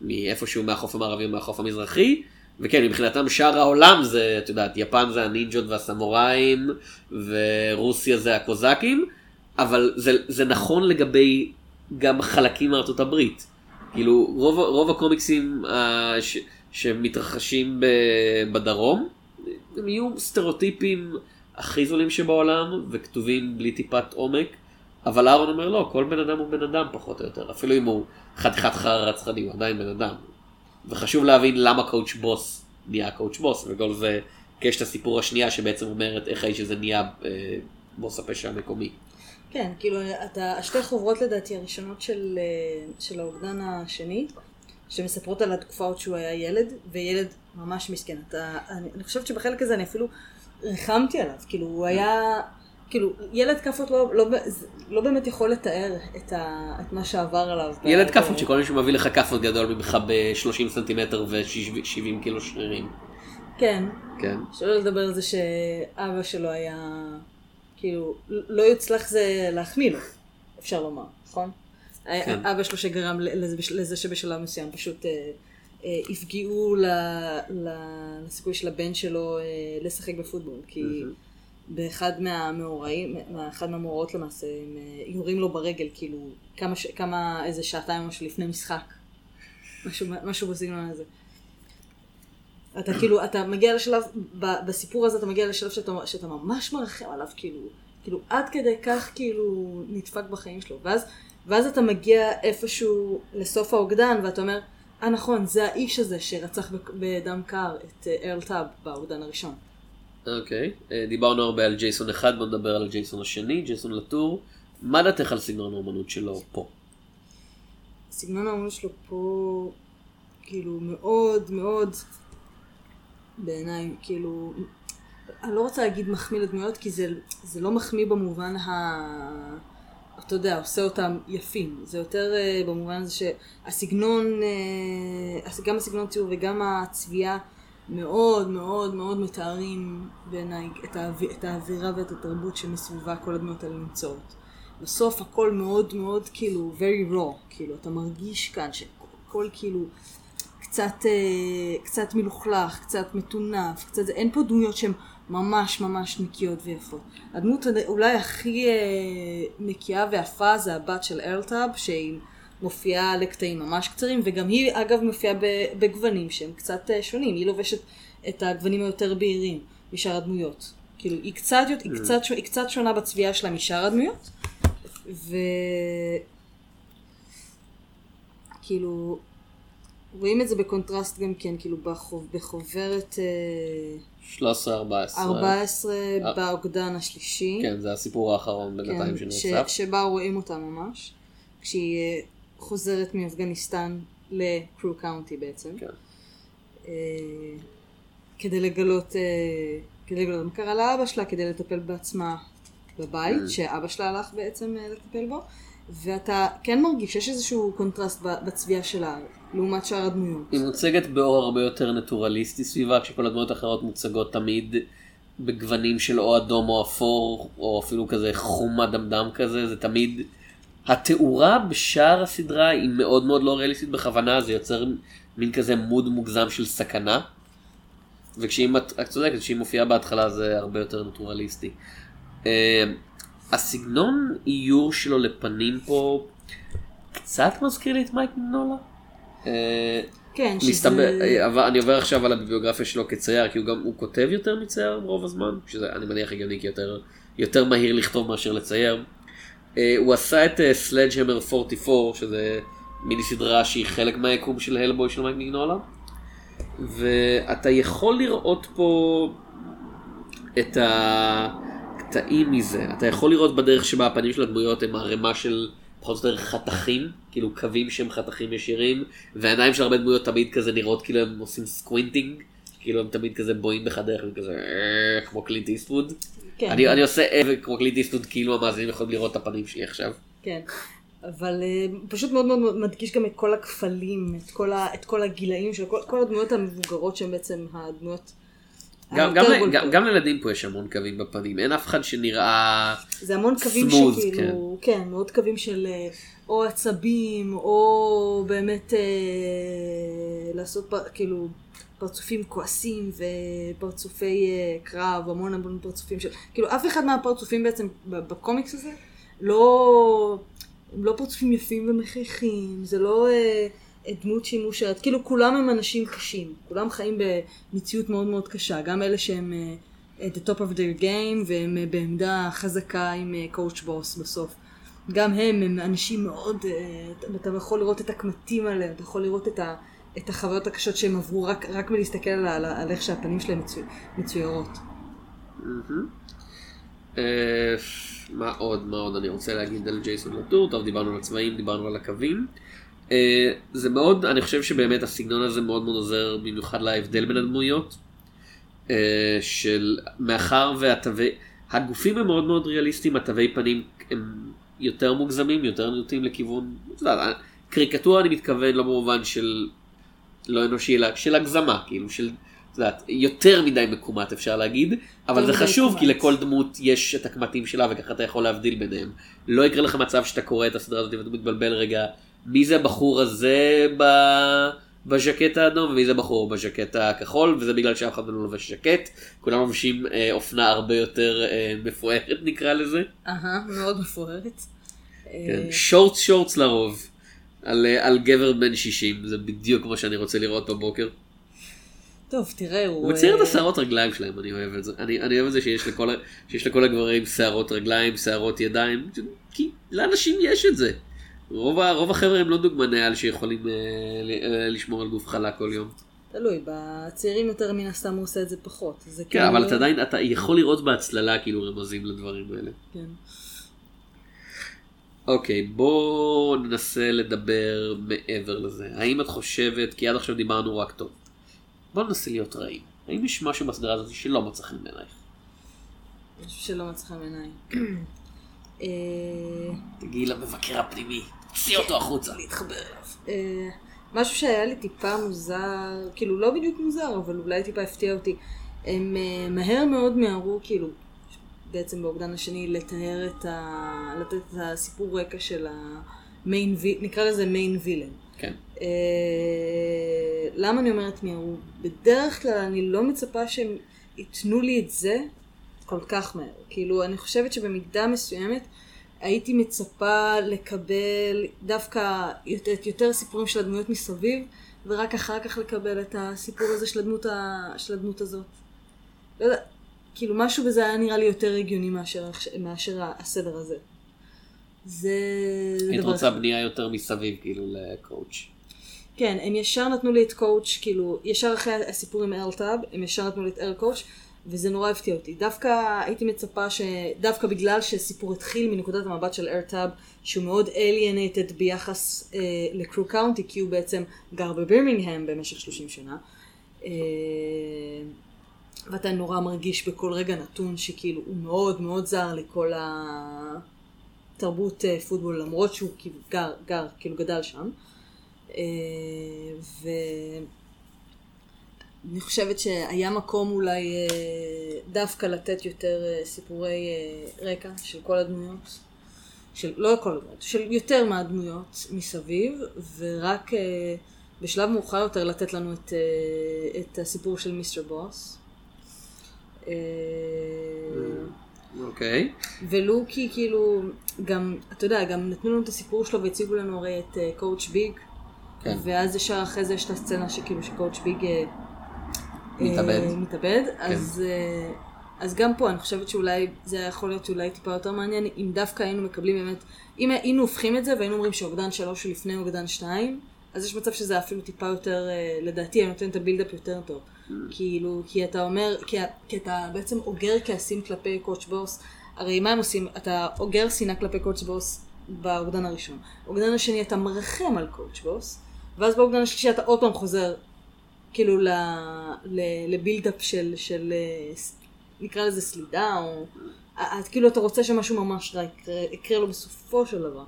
מאיפשהו מהחוף המערבי ומהחוף המזרחי, וכן, מבחינתם שאר העולם זה, את יודעת, יפן זה הנינג'ות והסמוראים, ורוסיה זה הקוזקים, אבל זה, זה נכון לגבי גם חלקים מארצות הברית. כאילו, רוב, רוב הקומיקסים אה, ש, שמתרחשים ב, בדרום, הם יהיו סטריאוטיפים הכי זולים שבעולם וכתובים בלי טיפת עומק. אבל אהרון אומר לא, כל בן אדם הוא בן אדם פחות או יותר, אפילו אם הוא חתיכת חרא רצחני, הוא עדיין בן אדם. וחשוב להבין למה קואוצ' בוס נהיה קואוצ' בוס, וכל זה קשת הסיפור השנייה שבעצם אומרת איך האיש הזה נהיה אה, בוס הפשע המקומי. כן, כאילו, אתה, השתי חוברות לדעתי הראשונות של, אה, של האוגדן השני, שמספרות על התקופה עוד שהוא היה ילד, וילד ממש מסכן. אתה, אני, אני חושבת שבחלק הזה אני אפילו ריחמתי עליו, כאילו הוא היה, כאילו ילד כאפות לא, לא, לא באמת יכול לתאר את, ה, את מה שעבר עליו. ילד כאפות שכל מישהו מביא לך כאפות גדול ממך ב-30 סנטימטר ו-70 קילו שרירים. כן. כן. שלא לדבר על זה שאבא שלו היה, כאילו, לא יוצלח זה להחמיא לו, אפשר לומר, נכון? כן. אבא שלו שגרם לזה שבשלב מסוים פשוט אה, אה, יפגעו לסיכוי של הבן שלו אה, לשחק בפוטבול, כי באחד מהמאורעים, באחד מהמאורעות למעשה, הם יורים לו ברגל, כאילו, כמה, כמה איזה שעתיים או לפני משחק. משהו, משהו בסגנון הזה. אתה כאילו, אתה מגיע לשלב, בסיפור הזה אתה מגיע לשלב שאתה, שאתה ממש מרחם עליו, כאילו, כאילו, עד כדי כך כאילו נדפק בחיים שלו. ואז ואז אתה מגיע איפשהו לסוף האוגדן ואתה אומר, אה נכון, זה האיש הזה שרצח בדם קר את אה, ארל טאב באוגדן הראשון. אוקיי, okay. אה, דיברנו הרבה על ג'ייסון אחד, בוא נדבר על ג'ייסון השני, ג'ייסון לטור. מה דעתך על סגנון האומנות שלו פה? סגנון האומנות שלו פה, כאילו, מאוד מאוד, בעיניי, כאילו, אני לא רוצה להגיד מחמיא לדמויות, כי זה, זה לא מחמיא במובן ה... אתה יודע, עושה אותם יפים. זה יותר uh, במובן הזה שהסגנון, uh, גם הסגנון ציור וגם הצביעה מאוד מאוד מאוד מתארים בעיניי את, האו... את האווירה ואת התרבות שמסביבה כל הדמויות האלה נמצאות. בסוף הכל מאוד מאוד כאילו very raw, כאילו אתה מרגיש כאן שהכל כאילו קצת, אה, קצת מלוכלך, קצת מטונף, קצת, אין פה דמויות שהן ממש ממש נקיות ויפות. הדמות אולי הכי אה, נקייה ויפה זה הבת של ארלטאב, שהיא מופיעה לקטעים ממש קצרים, וגם היא אגב מופיעה בגוונים שהם קצת אה, שונים, היא לובשת את הגוונים היותר בהירים משאר הדמויות. כאילו, היא קצת, היא mm. קצת, היא קצת שונה בצביעה שלה משאר הדמויות, וכאילו, רואים את זה בקונטרסט גם כן, כאילו בחוב, בחוברת... 13-14. 14 באוגדן השלישי. כן, זה הסיפור האחרון בינתיים כן, שנוסף. שבה רואים אותה ממש, כשהיא אה, חוזרת מאפגניסטן ל Craw County בעצם. כן. אה, כדי לגלות, אה, כדי לגלות מה קרה לאבא שלה, כדי לטפל בעצמה בבית, כן. שאבא שלה הלך בעצם לטפל בו. ואתה כן מרגיש שיש איזשהו קונטרסט בצביעה שלה לעומת שאר הדמויות. היא מוצגת באור הרבה יותר נטורליסטי סביבה, כשכל הדמויות האחרות מוצגות תמיד בגוונים של או אדום או אפור, או אפילו כזה חום אדמדם כזה, זה תמיד... התאורה בשאר הסדרה היא מאוד מאוד לא ריאליסטית בכוונה, זה יוצר מין כזה mood מוגזם של סכנה. וכשהיא, את צודקת, כשהיא מופיעה בהתחלה זה הרבה יותר נטורליסטי. אה, הסגנון איור שלו לפנים פה קצת מזכיר לי את מייק מיניולה. אה, כן, שזה... אה, אני עובר עכשיו על הביוגרפיה שלו כצייר, כי הוא גם, הוא כותב יותר מצייר רוב הזמן, שזה אני מניח הגיוני כי יותר, יותר מהיר לכתוב מאשר לצייר. אה, הוא עשה את Sledgehammer 44, שזה מיני סדרה שהיא חלק מהיקום של Hellboy של מייק מיניולה. ואתה יכול לראות פה את הקטעים מזה. אתה יכול לראות בדרך שבה הפנים של הדמויות הם ערימה של פחות או יותר חתכים, כאילו קווים שהם חתכים ישירים, והעיניים של הרבה דמויות תמיד כזה נראות כאילו הם עושים squinting, כאילו הם תמיד כזה בוהים בחדרך וכזה אה, כמו קלינט איסטווד. כן. אני, אני עושה אבק כמו קלינט איסטווד כאילו המאזינים יכולים לראות את הפנים שלי עכשיו. כן. אבל uh, פשוט מאוד מאוד מדגיש גם את כל הקפלים, את כל, ה, את כל הגילאים של כל, כל הדמויות המבוגרות שהן בעצם הדמויות גם, גם, גם, גם לילדים פה יש המון קווים בפנים, אין אף אחד שנראה זה המון קווים סמוז, שכאילו, כן. כן, מאוד קווים של אה, או עצבים, או באמת אה, לעשות כאילו פרצופים כועסים ופרצופי אה, קרב, המון המון פרצופים של, כאילו אף אחד מהפרצופים בעצם בקומיקס הזה לא, לא פרצופים יפים ומחייכים, זה לא... אה, דמות שהיא מאושרת. כאילו כולם הם אנשים קשים, כולם חיים במציאות מאוד מאוד קשה, גם אלה שהם uh, at the top of their game והם uh, בעמדה חזקה עם קואוצ' uh, בוס בסוף. גם הם, הם אנשים מאוד, uh, אתה יכול לראות את הקמטים עליהם, אתה יכול לראות את, ה, את החוויות הקשות שהם עברו רק, רק מלהסתכל על, על, על איך שהפנים שלהם מצו, מצוירות. מה עוד, מה עוד אני רוצה להגיד על ג'ייסון לטור, טוב דיברנו על הצבעים, דיברנו על הקווים. אה, זה מאוד, אני חושב שבאמת הסגנון הזה מאוד מאוד עוזר במיוחד להבדל בין הדמויות. אה, של מאחר והתווי, הגופים הם מאוד מאוד ריאליסטיים, התווי פנים הם יותר מוגזמים, יותר נוטים לכיוון, קריקטורה אני מתכוון לא במובן של לא אנושי, אלא של הגזמה, כאילו של, את יודעת, יותר מדי מקומט אפשר להגיד, אבל זה חשוב כי לכל דמות יש את הקמטים שלה וככה אתה יכול להבדיל ביניהם. לא יקרה לך מצב שאתה קורא את הסדרה הזאת ואתה מתבלבל רגע מי זה הבחור הזה ב... בז'קט האדום ומי זה בחור בז'קט הכחול וזה בגלל שאף אחד לא לובש ז'קט כולם לובשים אה, אופנה הרבה יותר אה, מפוארת נקרא לזה. אהה מאוד מפוארת. כן, שורטס שורטס לרוב על, אה, על גבר בן 60 זה בדיוק כמו שאני רוצה לראות בבוקר. טוב תראה הוא... הוא מצייר את אה, השערות רגליים שלהם אני אוהב את זה אני, אני אוהב את זה שיש לכל, שיש לכל הגברים שערות רגליים שערות ידיים כי לאנשים יש את זה. רוב, רוב החבר'ה הם לא דוגמני על שיכולים אה, אה, לשמור על גוף חלק כל יום. תלוי, בצעירים יותר מן הסתם הוא עושה את זה פחות. זה כן, כאילו... אבל אתה עדיין, אתה יכול לראות בהצללה כאילו רמזים לדברים האלה. כן. אוקיי, בואו ננסה לדבר מעבר לזה. האם את חושבת, כי עד עכשיו דיברנו רק טוב, בואו ננסה להיות רעים. האם יש משהו בסדרה הזאת שלא מצא חן בעינייך? משהו שלא מצא חן בעיניי. תגיעי למבקר הפנימי. תוציא אותו החוצה. להתחבר אליו. אה, משהו שהיה לי טיפה מוזר, כאילו לא בדיוק מוזר, אבל אולי טיפה הפתיע אותי. הם uh, מהר מאוד מיהרו, כאילו, בעצם באוגדן השני, לתאר את ה... לתת את הסיפור רקע של המיין, נקרא לזה מיין וילן. כן. Uh, למה אני אומרת מיהרו? בדרך כלל אני לא מצפה שהם ייתנו לי את זה כל כך מהר. כאילו, אני חושבת שבמידה מסוימת הייתי מצפה לקבל דווקא יותר, יותר סיפורים של הדמויות מסביב, ורק אחר כך לקבל את הסיפור הזה של הדמות, ה, של הדמות הזאת. לא יודע, כאילו משהו בזה היה נראה לי יותר הגיוני מאשר, מאשר הסדר הזה. זה... היית רוצה בנייה יותר מסביב, כאילו, לקואוצ'. כן, הם ישר נתנו לי את קואוצ', כאילו, ישר אחרי הסיפור עם ארלטאב, הם ישר נתנו לי את אר קואוצ', וזה נורא הפתיע אותי. דווקא הייתי מצפה שדווקא בגלל שהסיפור התחיל מנקודת המבט של ארטאב, שהוא מאוד alienated ביחס אה, לקרו קאונטי, כי הוא בעצם גר בבירמינגהם במשך 30 שנה. אה, ואתה נורא מרגיש בכל רגע נתון שכאילו הוא מאוד מאוד זר לכל התרבות אה, פוטבול, למרות שהוא כאילו גר, גר, כאילו גדל שם. אה, ו... אני חושבת שהיה מקום אולי אה, דווקא לתת יותר סיפורי רקע של כל הדמויות, של, לא כל הדמויות, של יותר מהדמויות מסביב, ורק בשלב מאוחר יותר לתת לנו את, את הסיפור של מיסטר בוס. אוקיי. Okay. ולו כי כאילו, גם, אתה יודע, גם נתנו לנו את הסיפור שלו והציגו לנו הרי את Coach Big. כן. ואז ישר אחרי זה יש את הסצנה שכאילו ש Coach Big מתאבד. אה, מתאבד, כן. אז, אה, אז גם פה אני חושבת שאולי זה יכול להיות אולי טיפה יותר מעניין אם דווקא היינו מקבלים באמת, אם היינו הופכים את זה והיינו אומרים שאוגדן שלוש הוא לפני אוגדן שתיים, אז יש מצב שזה אפילו טיפה יותר, אה, לדעתי, היה נותן את ה build-up יותר טוב. כאילו, כי אתה אומר, כי, כי אתה בעצם אוגר כעסים כלפי קואוצ' בוס, הרי מה הם עושים? אתה אוגר שנאה כלפי קואוצ' בוס באוגדן הראשון. באוגדן השני אתה מרחם על קואוצ' בוס, ואז באוגדן השלישי אתה עוד פעם חוזר כאילו לבילדאפ של, של, נקרא לזה סלידה, או... את כאילו אתה רוצה שמשהו ממש רע יקרה, יקרה לו בסופו של דבר.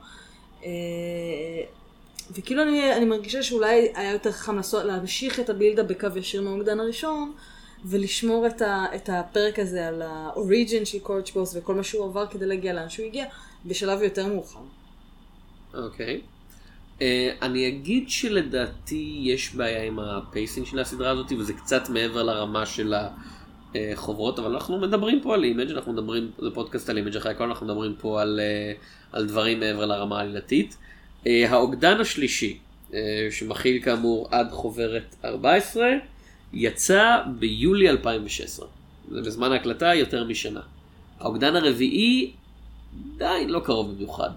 אה, וכאילו אני, אני מרגישה שאולי היה יותר חכם לעשות, להמשיך את ה build-up בקו ישיר מהאוגדן הראשון, ולשמור את, ה, את הפרק הזה על ה origin של Coach Boss וכל מה שהוא עבר כדי להגיע לאן שהוא הגיע, בשלב יותר מאוחר. אוקיי. Okay. Uh, אני אגיד שלדעתי יש בעיה עם ה pacing של הסדרה הזאת וזה קצת מעבר לרמה של החוברות אבל אנחנו מדברים פה על Image אנחנו מדברים זה פודקאסט על Image אחרי הכל אנחנו מדברים פה על, uh, על דברים מעבר לרמה העלילתית. Uh, האוגדן השלישי uh, שמכיל כאמור עד חוברת 14 יצא ביולי 2016 זה בזמן ההקלטה יותר משנה. האוגדן הרביעי עדיין לא קרוב במיוחד.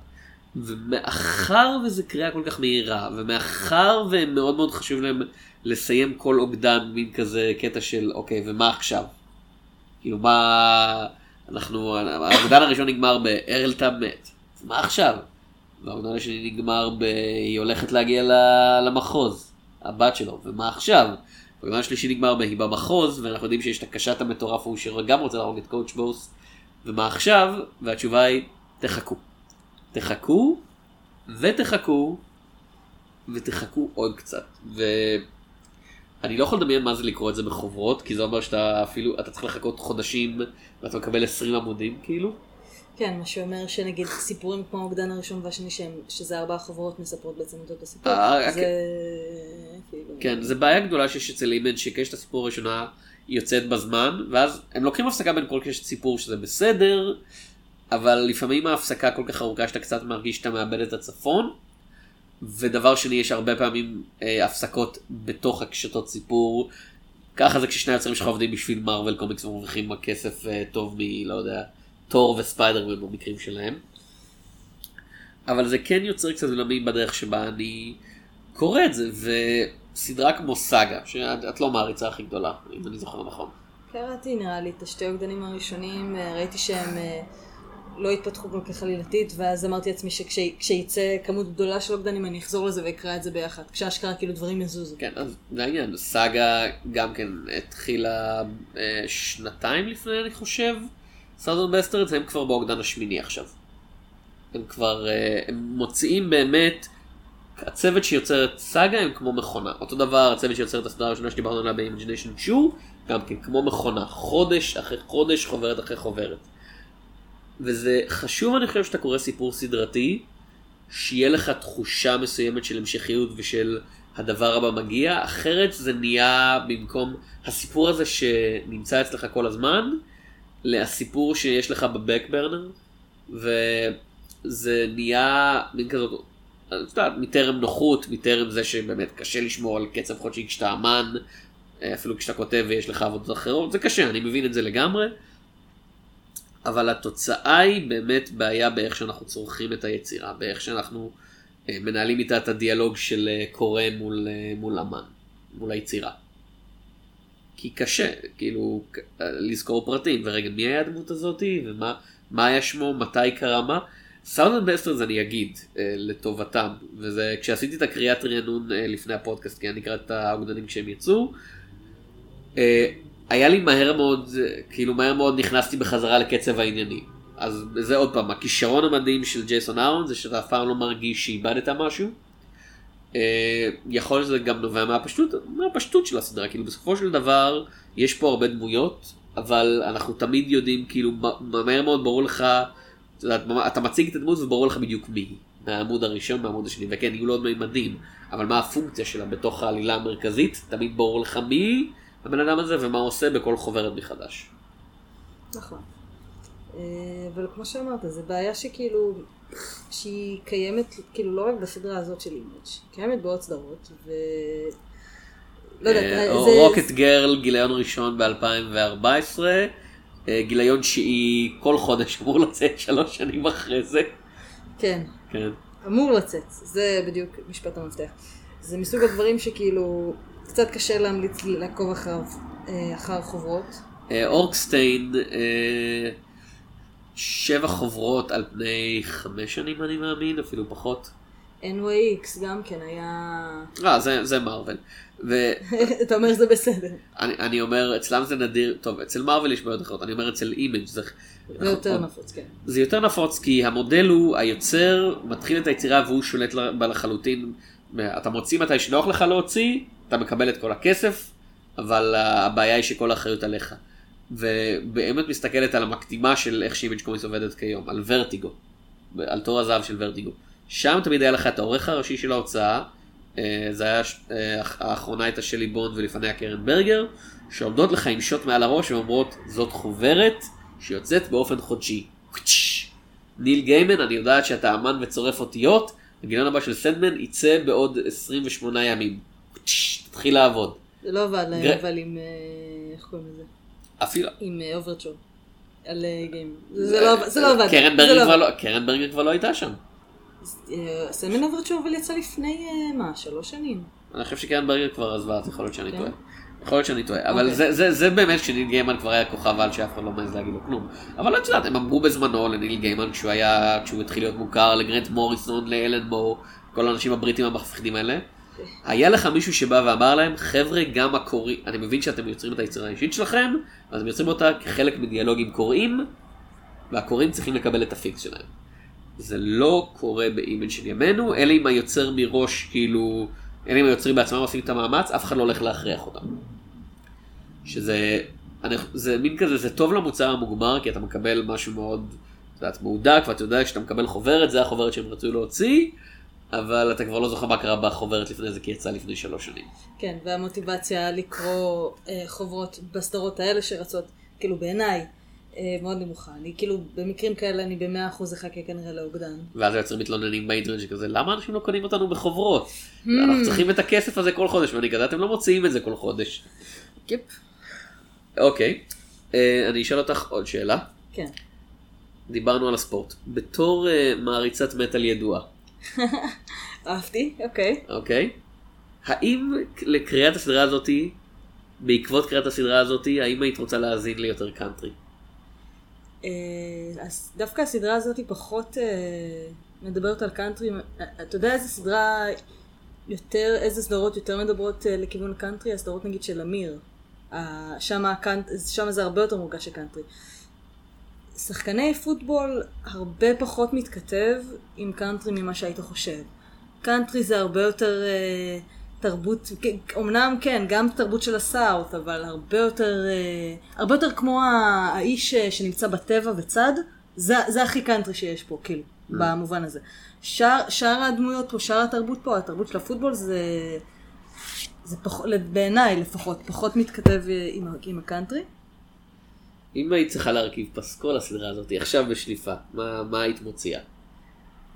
ומאחר וזו קריאה כל כך מהירה, ומאחר והם מאוד מאוד חשוב להם לסיים כל אוגדן מין כזה קטע של אוקיי ומה עכשיו? כאילו מה אנחנו האוגדן הראשון נגמר בארלטאב מת, מה עכשיו? והאוגדן השני נגמר ב... היא הולכת להגיע למחוז, הבת שלו, ומה עכשיו? האוגדן השלישי נגמר בהיא במחוז, ואנחנו יודעים שיש את הקשת המטורף ההוא שגם רוצה להרוג את קואוצ' בוס, ומה עכשיו? והתשובה היא תחכו. תחכו ותחכו ותחכו עוד קצת. ואני לא יכול לדמיין מה זה לקרוא את זה בחוברות, כי זה אומר שאתה אפילו, אתה צריך לחכות חודשים ואתה מקבל 20 עמודים כאילו. כן, מה שאומר שנגיד סיפורים כמו המוקדן הראשון והשני שהם, שזה ארבעה חברות מספרות בעצם את אותו סיפור. אה, זה... כן. כאילו... כן, זה בעיה גדולה שיש אצל אימן שקשת הסיפור הראשונה יוצאת בזמן, ואז הם לוקחים הפסקה בין כל קשת סיפור שזה בסדר, אבל לפעמים ההפסקה כל כך ארוכה שאתה קצת מרגיש שאתה מאבד את הצפון. ודבר שני, יש הרבה פעמים אה, הפסקות בתוך הקשתות סיפור. ככה זה כששני היוצרים שלך עובדים בשביל מרוויל קומיקס ומרוויחים כסף אה, טוב מלא יודע, תור וספיידרמן במקרים שלהם. אבל זה כן יוצר קצת בלמים בדרך שבה אני קורא את זה, וסדרה כמו סאגה, שאת לא מעריצה הכי גדולה, אם אני זוכר נכון. קראתי נראה לי את השתי עוגדנים הראשונים, אה, ראיתי שהם... אה, לא התפתחו כל כך עלילתית, ואז אמרתי לעצמי שכשיצא כמות גדולה של אוגדנים אני אחזור לזה ואקרא את זה ביחד, כשאשכרה כאילו דברים יזוזו. כן, אז זה העניין, סאגה גם כן התחילה אה, שנתיים לפני אני חושב, Southern Bastards הם כבר באוגדן השמיני עכשיו. הם כבר, אה, הם מוציאים באמת הצוות שיוצר את סאגה הם כמו מכונה. אותו דבר הצוות שיוצר את הסדרה הראשונה שדיברנו עליה ב-Image-Nation שוב, גם כן כמו מכונה. חודש אחרי חודש, חוברת אחרי חוברת. וזה חשוב אני חושב שאתה קורא סיפור סדרתי, שיהיה לך תחושה מסוימת של המשכיות ושל הדבר הבא מגיע, אחרת זה נהיה במקום הסיפור הזה שנמצא אצלך כל הזמן, לסיפור שיש לך בבקברנר, וזה נהיה מין כזאת, את יודעת, מטרם נוחות, מטרם זה שבאמת קשה לשמור על קצב חודשי כשאתה אמן, אפילו כשאתה כותב ויש לך עבודות אחרות, זה קשה, אני מבין את זה לגמרי. אבל התוצאה היא באמת בעיה באיך שאנחנו צורכים את היצירה, באיך שאנחנו אה, מנהלים איתה את הדיאלוג של אה, קורא מול, אה, מול אומן, מול היצירה. כי קשה, כאילו, לזכור פרטים, ורגע, מי היה הדמות הזאתי, ומה מה היה שמו, מתי קרה מה. Southern Bastards אני אגיד, לטובתם, וזה כשעשיתי את הקריאת רענון לפני הפודקאסט, כי אני קורא את האוגדנים כשהם יצאו, היה לי מהר מאוד, כאילו מהר מאוד נכנסתי בחזרה לקצב הענייני. אז זה עוד פעם, הכישרון המדהים של ג'ייסון אהרון זה שאתה אף פעם לא מרגיש שאיבדת משהו. אה, יכול להיות שזה גם נובע מהפשטות, מהפשטות של הסדרה, כאילו בסופו של דבר יש פה הרבה דמויות, אבל אנחנו תמיד יודעים, כאילו מהר מאוד ברור לך, אתה, מציג את הדמות וברור לך בדיוק מי מהעמוד הראשון, מהעמוד השני, וכן, יהיו לו עוד מימדים, אבל מה הפונקציה שלה בתוך העלילה המרכזית, תמיד ברור לך מי. הבן אדם הזה ומה הוא עושה בכל חוברת מחדש. נכון. אה, אבל כמו שאמרת, זו בעיה שכאילו, שהיא קיימת, כאילו לא רק בסדרה הזאת של Image, היא קיימת בעוד סדרות, ו... לא יודעת, אה, זה... Rocket Girl, גיליון ראשון ב-2014, אה, גיליון שהיה כל חודש אמור לצאת שלוש שנים אחרי זה. כן. כן. אמור לצאת, זה בדיוק משפט המפתח. זה מסוג הדברים שכאילו, קצת קשה להמליץ לעקוב אחריו, אה, אחר חוברות. אה, Orc Stain, אה, שבע חוברות על פני חמש שנים אני מאמין, אפילו פחות. NYX גם כן היה... אה, זה, זה מרוויל. ו... אתה אומר זה בסדר. אני, אני אומר, אצלם זה נדיר, טוב, אצל מרוויל יש בעיות אחרות, אני אומר אצל Image זה... זה יותר נפוץ, כן. זה יותר נפוץ כי המודל הוא, היוצר מתחיל את היצירה והוא שולט בה לחלוטין. אתה מוציא מתי שנוח לך להוציא, אתה מקבל את כל הכסף, אבל הבעיה היא שכל האחריות עליך. ובאמת מסתכלים על המקבילה של איך ש Image Comics עובדת כיום, על ורטיגו, על תור הזהב של ורטיגו. שם תמיד היה לך את העורך הראשי של ההוצאה, אה, זה היה, אה, האחרונה הייתה שלי בונד ולפניה קרן ברגר, שעומדות לך עם שוט מעל הראש ואומרות, זאת חוברת שיוצאת באופן חודשי. ניל גיימן, אני יודעת שאתה אמן וצורף אותיות, הגיליון הבא של סנדמן יצא בעוד 28 ימים. תתחיל לעבוד. זה לא עבד להם, אבל עם, אה, איך קוראים לזה? אפילו. עם אוברצ'ור. על גיים. זה לא עבד. קרן ברגר כבר לא הייתה שם. אוברצ'ור אבל יצא לפני, מה, שלוש שנים? אני חושב שקרן ברגר כבר עזבה, אז יכול להיות שאני כן? טועה. יכול להיות שאני טועה, אבל אוקיי. זה באמת כשניל גיימן כבר היה כוכב-על שאף אחד לא מעז להגיד לו כלום. אבל את יודעת, הם אמרו בזמנו לניל גיימן כשהוא התחיל להיות מוכר, לגרנט מוריסון, לאלן מור, כל האנשים הבריטים המפחידים האלה. היה לך מישהו שבא ואמר להם, חבר'ה, גם הקוראים, אני מבין שאתם יוצרים את היצירה האישית שלכם, אז הם יוצרים אותה כחלק מדיאלוג עם קוראים, והקוראים צריכים לקבל את ה fix שלהם. זה לא קורה ב Image של ימינו, אלא אם היוצר מראש, כאילו, אלא אם היוצרים בעצמם עושים את המאמץ, אף אחד לא הולך להכריח אותם. שזה, אני, זה מין כזה, זה טוב למוצר המוגמר, כי אתה מקבל משהו מאוד, את יודעת, מהודק, ואתה יודע שאתה מקבל חוברת, זה החוברת שהם רצו להוציא, אבל אתה כבר לא זוכר מה קרה בחוברת לפני זה, כי יצא לפני שלוש שנים. כן, והמוטיבציה לקרוא אה, חוברות בסדרות האלה שרצות, כאילו בעיניי, אה, מאוד נמוכה. אני כאילו, במקרים כאלה אני במאה אחוז אחכה כנראה לאוגדן. ואז היוצרים מתלוננים באינטרנט שכזה, למה אנשים לא קונים אותנו בחוברות? Hmm. אנחנו צריכים את הכסף הזה כל חודש, ואני כזה, אתם לא מוציאים את זה כל חודש. קיפ. אוקיי, אה, אני אשאל אותך עוד שאלה. כן. דיברנו על הספורט. בתור מעריצת מטאל ידועה. אהבתי, אוקיי. אוקיי. האם לקריאת הסדרה הזאתי, בעקבות קריאת הסדרה הזאתי, האם היית רוצה להאזין ליותר קאנטרי? אה, אז דווקא הסדרה הזאת היא פחות אה, מדברת על קאנטרי. אתה יודע איזה סדרה יותר, איזה סדרות יותר מדברות לכיוון קאנטרי? הסדרות נגיד של למיר. שם, הקאנט, שם זה הרבה יותר מורגש הקאנטרי. שחקני פוטבול הרבה פחות מתכתב עם קאנטרי ממה שהיית חושב. קאנטרי זה הרבה יותר אה, תרבות, כ- אמנם כן, גם תרבות של ה South, אבל הרבה יותר, אה, הרבה יותר כמו האיש אה, שנמצא בטבע וצד, זה, זה הכי קאנטרי שיש פה, כאילו, במובן הזה. שאר, שאר הדמויות פה, שאר התרבות פה, התרבות של הפוטבול זה, זה פחות, בעיניי לפחות, פחות מתכתב אה, עם, עם הקאנטרי. אם היית צריכה להרכיב פסקול לסדרה הזאת עכשיו בשליפה, מה, מה היית מוציאה?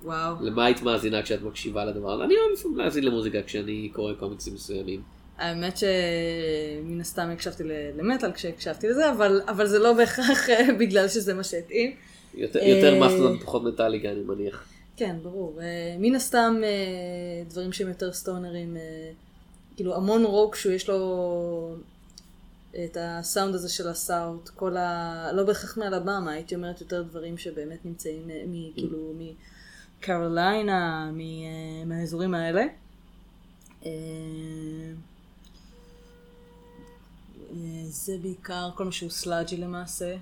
וואו. למה היית מאזינה כשאת מקשיבה לדבר הזה? אני אוהב לפעמים להאזין למוזיקה כשאני קורא קומיקסים מסוימים. האמת שמן הסתם הקשבתי למטאל כשהקשבתי לזה, אבל, אבל זה לא בהכרח בגלל שזה מה שהתאים. יותר, יותר אה, מאפטון פחות מטאליקה אני מניח. כן, ברור. אה, מן הסתם אה, דברים שהם יותר סטונרים, כאילו המון רוק שהוא יש לו את הסאונד הזה של הסאוט, כל ה... לא בהכרח מאלבמה, הייתי אומרת יותר דברים שבאמת נמצאים אה, מ... כאילו מקרוליינה, מ... אה, מהאזורים האלה. אה, זה בעיקר כל מה שהוא sludgy למעשה.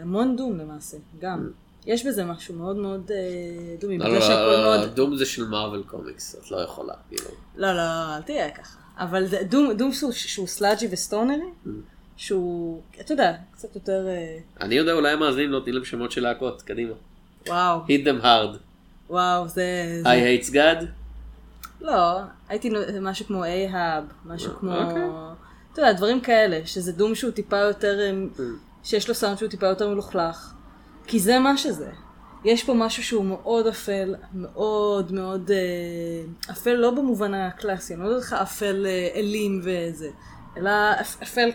המון doom למעשה, גם. יש בזה משהו מאוד מאוד doomy, לא, לא, לא, מאוד... doom זה של Marvel Comics, את לא יכולה, כאילו. לא, לא, אל תהיה ככה. אבל doom, doom שהוא, שהוא sludgy ו stonery, שהוא, אתה יודע, קצת יותר... אה, אני יודע, אולי המאזינים נותנים להם שמות של להקות, קדימה. וואו, hit them hard. וואו, זה... I זה... hate God? לא, הייתי משהו כמו A-Hub, משהו כמו... אוקיי. אתה יודע, דברים כאלה, שזה דום שהוא טיפה יותר... אה, שיש לו סאונד שהוא טיפה יותר מלוכלך. כי זה מה שזה. יש פה משהו שהוא מאוד אפל, מאוד מאוד אה, אפל לא במובן הקלאסי, אני לא יודעת לך אפל אה, אלים וזה, אלא אפ- אפל,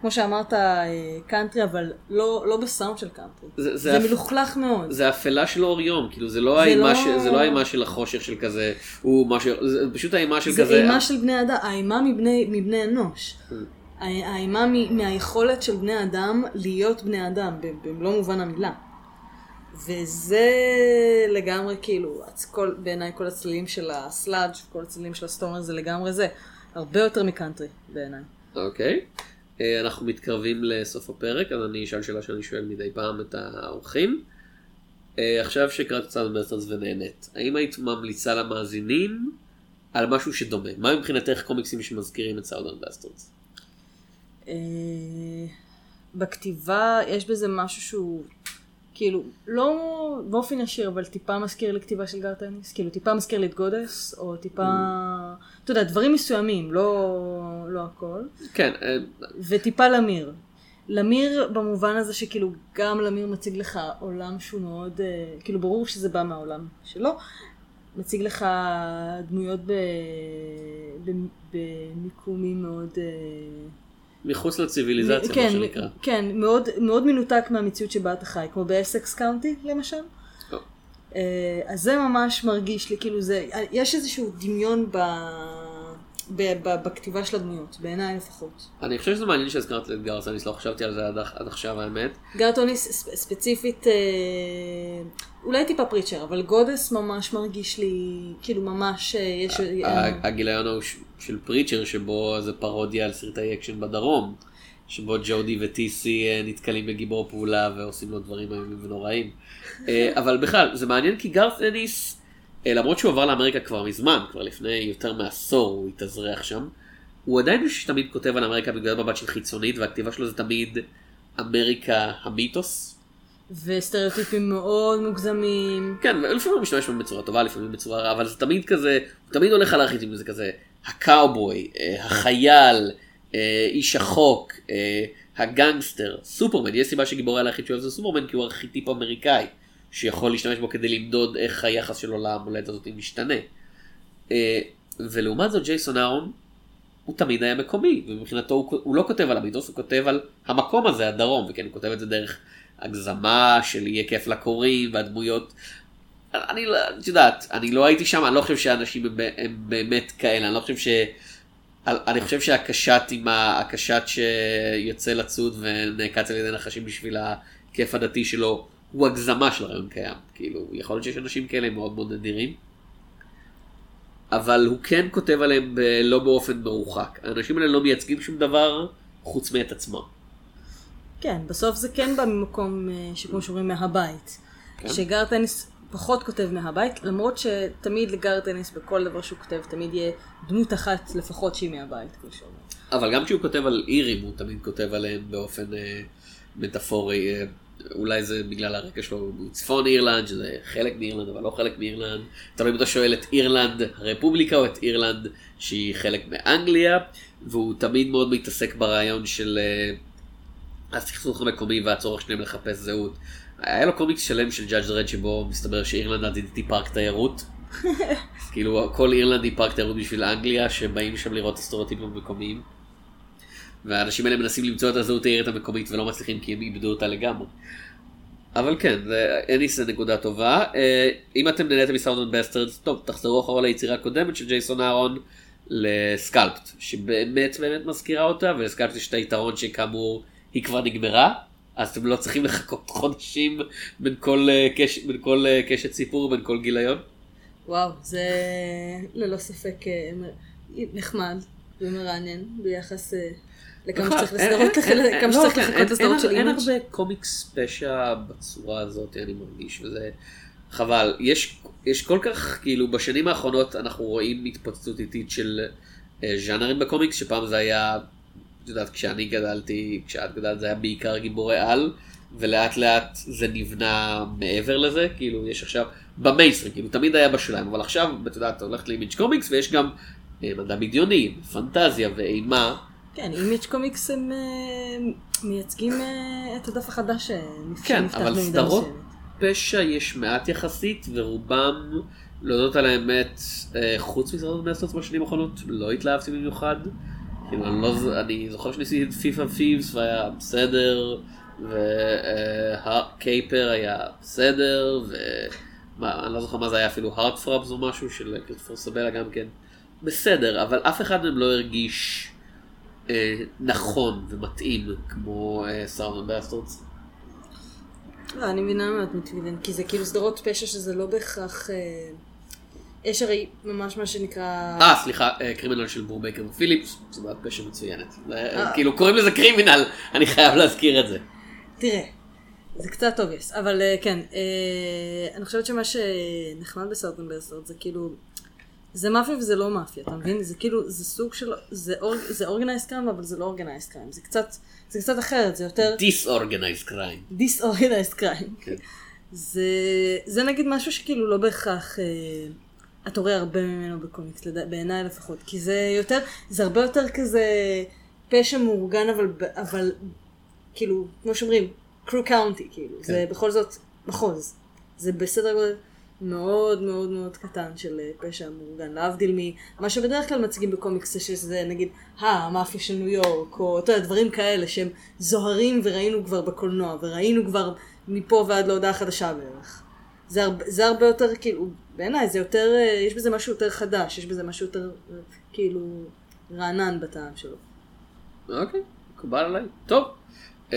כמו שאמרת, אה, קאנטרי, אבל לא, לא בסאונד של קאנטרי. זה- זה זה, אפ- מלוכלך מאוד. זה אפלה של אור יום, כאילו זה לא זה האימה לא- של- זה לא של החושך של כזה, הוא משהו, זה פשוט האימה של זה כזה, אימה של בני אדם, האימה מבני, מבני אנוש. הא- האימה מהיכולת של בני אדם להיות בני אדם, במלוא מובן המילה. וזה לגמרי כאילו, כל- בעיניי כל הצלילים של ה sludge, כל הצלילים של ה stoner זה לגמרי זה. הרבה יותר מקאנטרי בעיניי. אוקיי. אה, אנחנו מתקרבים לסוף הפרק, אז אני אשאל שאלה שאני שואל מדי פעם את האורחים. אה, עכשיו שקראת קצת Bastards ונהנית, האם היית ממליצה למאזינים על משהו שדומה? מה מבחינתך קומיקסים שמזכירים את Southern Bastards? אה, בכתיבה יש בזה משהו שהוא כאילו לא באופן ישיר אבל טיפה מזכיר לי כתיבה של גארת' אניס. כאילו טיפה מזכיר לי את Goddess או טיפה אתה יודע דברים מסוימים לא לא הכל. כן, אה, וטיפה למיר. למיר במובן הזה שכאילו גם למיר מציג לך עולם שהוא מאוד, אה, כאילו ברור שזה בא מהעולם שלו, מציג לך דמויות במיקומים מאוד... מחוץ לציוויליזציה, מה כן, שנקרא. כן, מאוד, מאוד מנותק מהמציאות שבה אתה חי, כמו באסקס קאונטי למשל. או. אה, אז זה ממש מרגיש לי, כאילו זה, יש איזשהו דמיון ב, בכתיבה של הדמויות, בעיניי לפחות. אני חושב שזה מעניין שהזכרת את אני לא חשבתי על זה עד, עד עכשיו האמת. גארת' אניס ספ- ספציפית, אה, אולי טיפה Preacher, אבל Goddess ממש מרגיש לי, כאילו ממש אה, יש... אה, הגיליון ההוא ש- של Preacher שבו זה פרודיה על סרטי אקשן בדרום. שבו ג'ודי וטי סי אה, נתקלים בגיבור פעולה ועושים לו דברים איומים ונוראים. אה, אבל בכלל, זה מעניין כי אה, למרות שהוא עבר לאמריקה כבר מזמן, כבר לפני יותר מעשור הוא התאזרח שם, הוא עדיין מישהו שתמיד כותב על אמריקה בגלל מבט של חיצונית, והכתיבה שלו זה תמיד אמריקה המיתוס. וסטריאוטיפים מאוד מוגזמים. כן, ולפעמים הוא משתמש בהם בצורה טובה, לפעמים בצורה רעה, אבל זה תמיד כזה, הוא תמיד הולך על הארכיטיפים, זה כזה, הקאובוי, אה, החייל, אה, איש החוק, אה, הגנגסטר, סופרמן, יש סיבה שגיבורי על היחיד שאוהב זה סופרמן, כי הוא ארכיטיפ אמריקאי, שיכול להשתמש בו כדי למדוד איך היחס שלו למולדת הזאת משתנה. אה, ולעומת זאת ג'ייסון אהרון, הוא תמיד היה מקומי, ומבחינתו הוא, הוא לא כותב על המיתוס, הוא כותב על המקום הזה, הדרום, וכן, הוא כותב את זה דרך הגזמה של יהיה כיף לקוראים, והדמויות אני לא, את יודעת, אני לא הייתי שם, אני לא חושב שאנשים הם, הם באמת כאלה, אני לא חושב ש... אני חושב שהקשת עם ה... הקשת שיוצא לצוד ונעקץ על ידי נחשים בשביל הכיף הדתי שלו, הוא הגזמה של רעיון קיים. כאילו, יכול להיות שיש אנשים כאלה מאוד מאוד נדירים. אבל הוא כן כותב עליהם ב... לא באופן מרוחק. האנשים האלה לא מייצגים שום דבר חוץ מאת עצמם. כן, בסוף זה כן בא ממקום אה, שכמו שאומרים מהבית. כן. שגר טניס פחות כותב מהבית, למרות שתמיד לגארד טניס בכל דבר שהוא כותב, תמיד יהיה דמות אחת לפחות שהיא מהבית, כמו שאומר. אבל גם כשהוא כותב על אירים, הוא תמיד כותב עליהם באופן אה, מטאפורי. אה, אולי זה בגלל הרקע שלו בצפון אירלנד, שזה חלק מאירלנד, אבל לא חלק מאירלנד. תלוי אם אתה שואל את אירלנד הרפובליקה או את אירלנד שהיא חלק מאנגליה, והוא תמיד מאוד מתעסק ברעיון של אה, הסכסוך המקומי והצורך שלהם לחפש זהות. היה לו קומיקס שלם של Judge Dredd שבו מסתבר שאירלנד עתידית היא פארק תיירות. כאילו כל אירלנד היא פארק תיירות בשביל אנגליה שבאים שם לראות את הסטריאוטיפים המקומיים. והאנשים האלה מנסים למצוא את הזהות האירית המקומית ולא מצליחים כי הם איבדו אותה לגמרי. אבל כן, אניס זה נקודה טובה. אה, אם אתם נהניתם מ Southern Bastards, טוב, תחזרו אחורה ליצירה הקודמת של ג'ייסון אהרון ל Scalped, שבאמת באמת מזכירה אותה, ול Scalped יש את היתרון שכאמור היא כבר נגמרה, אז אתם לא צריכים לחכות חודשים בין כל, אה, קש, בין כל אה, קשת סיפור, בין כל גיליון. וואו, זה ללא ספק נחמד ומרענן ביחס לכמה שצריך אין- לסדרות, אין- אין- כמה שצריך לחכות אין- לסדרות אין- של אין Image. הרבה קומיקס פשע בצורה הזאת אני מרגיש וזה חבל יש יש כל כך כאילו בשנים האחרונות אנחנו רואים התפוצצות איטית של אה, ז'אנרים בקומיקס שפעם זה היה את יודעת כשאני גדלתי כשאת גדלת זה היה בעיקר גיבורי על ולאט לאט זה נבנה מעבר לזה כאילו יש עכשיו במיינסטרים כאילו תמיד היה בשוליים אבל עכשיו את יודעת הולכת ל Image Comics ויש גם אה, מדע בדיוני פנטזיה ואימה. כן, Image Comics הם אה, מייצגים אה, את הדף החדש שנפ- כן, שנפתח אבל במידה סדרות. פשע יש מעט יחסית, ורובם, להודות על האמת, אה, חוץ מ Southern Bastards בשנים האחרונות, לא התלהבתי במיוחד. כאילו, אני, לא, אני זוכר שניסיתי את Thief of Thieves והיה בסדר, וקייפר היה בסדר, ומה, אני לא זוכר מה זה היה אפילו Heartthrob או משהו של קריסטופר סבלה גם כן. בסדר, אבל אף אחד מהם לא הרגיש אה, נכון ומתאים כמו Southern Bastards. לא, אני מבינה מה את מתכוונת, כי זה כאילו סדרות פשע שזה לא בהכרח... אה, יש הרי ממש מה שנקרא... אה, סליחה, אה, Criminal של ברובייקר ופיליפס, סדרת פשע מצוינת. זה- אה. כאילו קוראים לזה Criminal, אני חייב להזכיר את זה. תראה, זה קצת obvious, אבל אה, כן, אה, אני חושבת שמה שנחמד ב Southern Bastards זה כאילו, זה מאפיה וזה לא מאפיה, אתה מבין? זה כאילו, זה סוג של, זה, אור, זה organized crime, אבל זה לא organized crime, זה קצת, זה קצת אחרת, זה יותר Disorganized crime. disorganized crime. כן. זה, זה נגיד משהו שכאילו לא בהכרח אה, אתה רואה הרבה ממנו בקומיקס. בעיניי לפחות, כי זה יותר, זה הרבה יותר כזה פשע מאורגן, אבל, אבל כאילו, כמו שאומרים, קרו קאונטי, כאילו, כן. זה בכל זאת מחוז. זה בסדר גודל מאוד מאוד מאוד קטן של אה, פשע מאורגן, להבדיל ממה שבדרך כלל מציגים בקומיקס, שזה נגיד, אה, המאפיה של ניו יורק, או אתה יודע, דברים כאלה שהם זוהרים וראינו כבר בקולנוע, וראינו כבר מפה ועד להודעה חדשה בערך. זה הרבה, זה הרבה יותר, כאילו, בעיניי זה יותר, אה, יש בזה משהו יותר חדש, יש בזה משהו יותר, אה, כאילו, רענן בטעם שלו. אוקיי, מקובל עליי. טוב,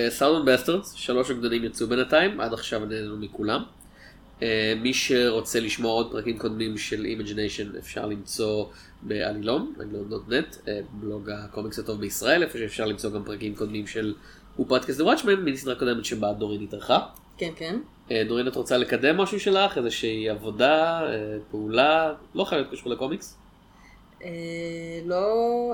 Southern Bastards, שלוש הגדולים יצאו בינתיים, עד עכשיו נהנינו מכולם. אה, מי שרוצה לשמוע עוד פרקים קודמים של Image-Nation אפשר למצוא בעלילון, עלילון.נט, אה, בלוג הקומיקס הטוב בישראל, איפה שאפשר למצוא גם פרקים קודמים של הוא פודקאסט The Watchmen, מסדרה קודמת שבה דורין התארחה. כן, כן. אה, דורין, את רוצה לקדם משהו שלך? איזושהי עבודה, פעולה? לא חייב להיות קשור לקומיקס? לא,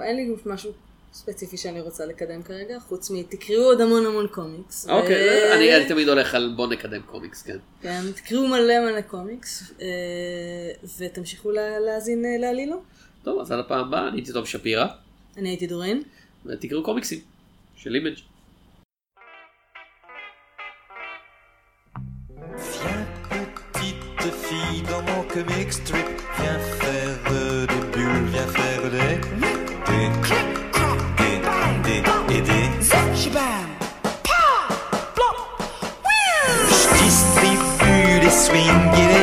אין לי משהו ספציפי שאני רוצה לקדם כרגע, חוץ מתקראו עוד המון המון קומיקס. ו- אוקיי, אני אני תמיד הולך על בוא נקדם קומיקס, כן. כן, תקראו מלא מלא קומיקס, אה, ותמשיכו לה- להאזין אה, לעלילו. טוב, אז עד הפעם הבאה, אני הייתי תום שפירא, אני הייתי דורין. ותקראו קומיקסים של אימג'. Dans mon comic strip Viens faire des bulles, viens faire des Des, des,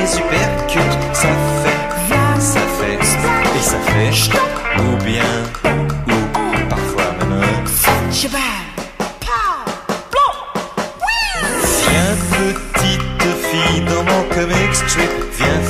les supercuts Ça fait, ça fait, et ça fait Ou bien, ou parfois même Viens petite fille dans mon comic strip. Viens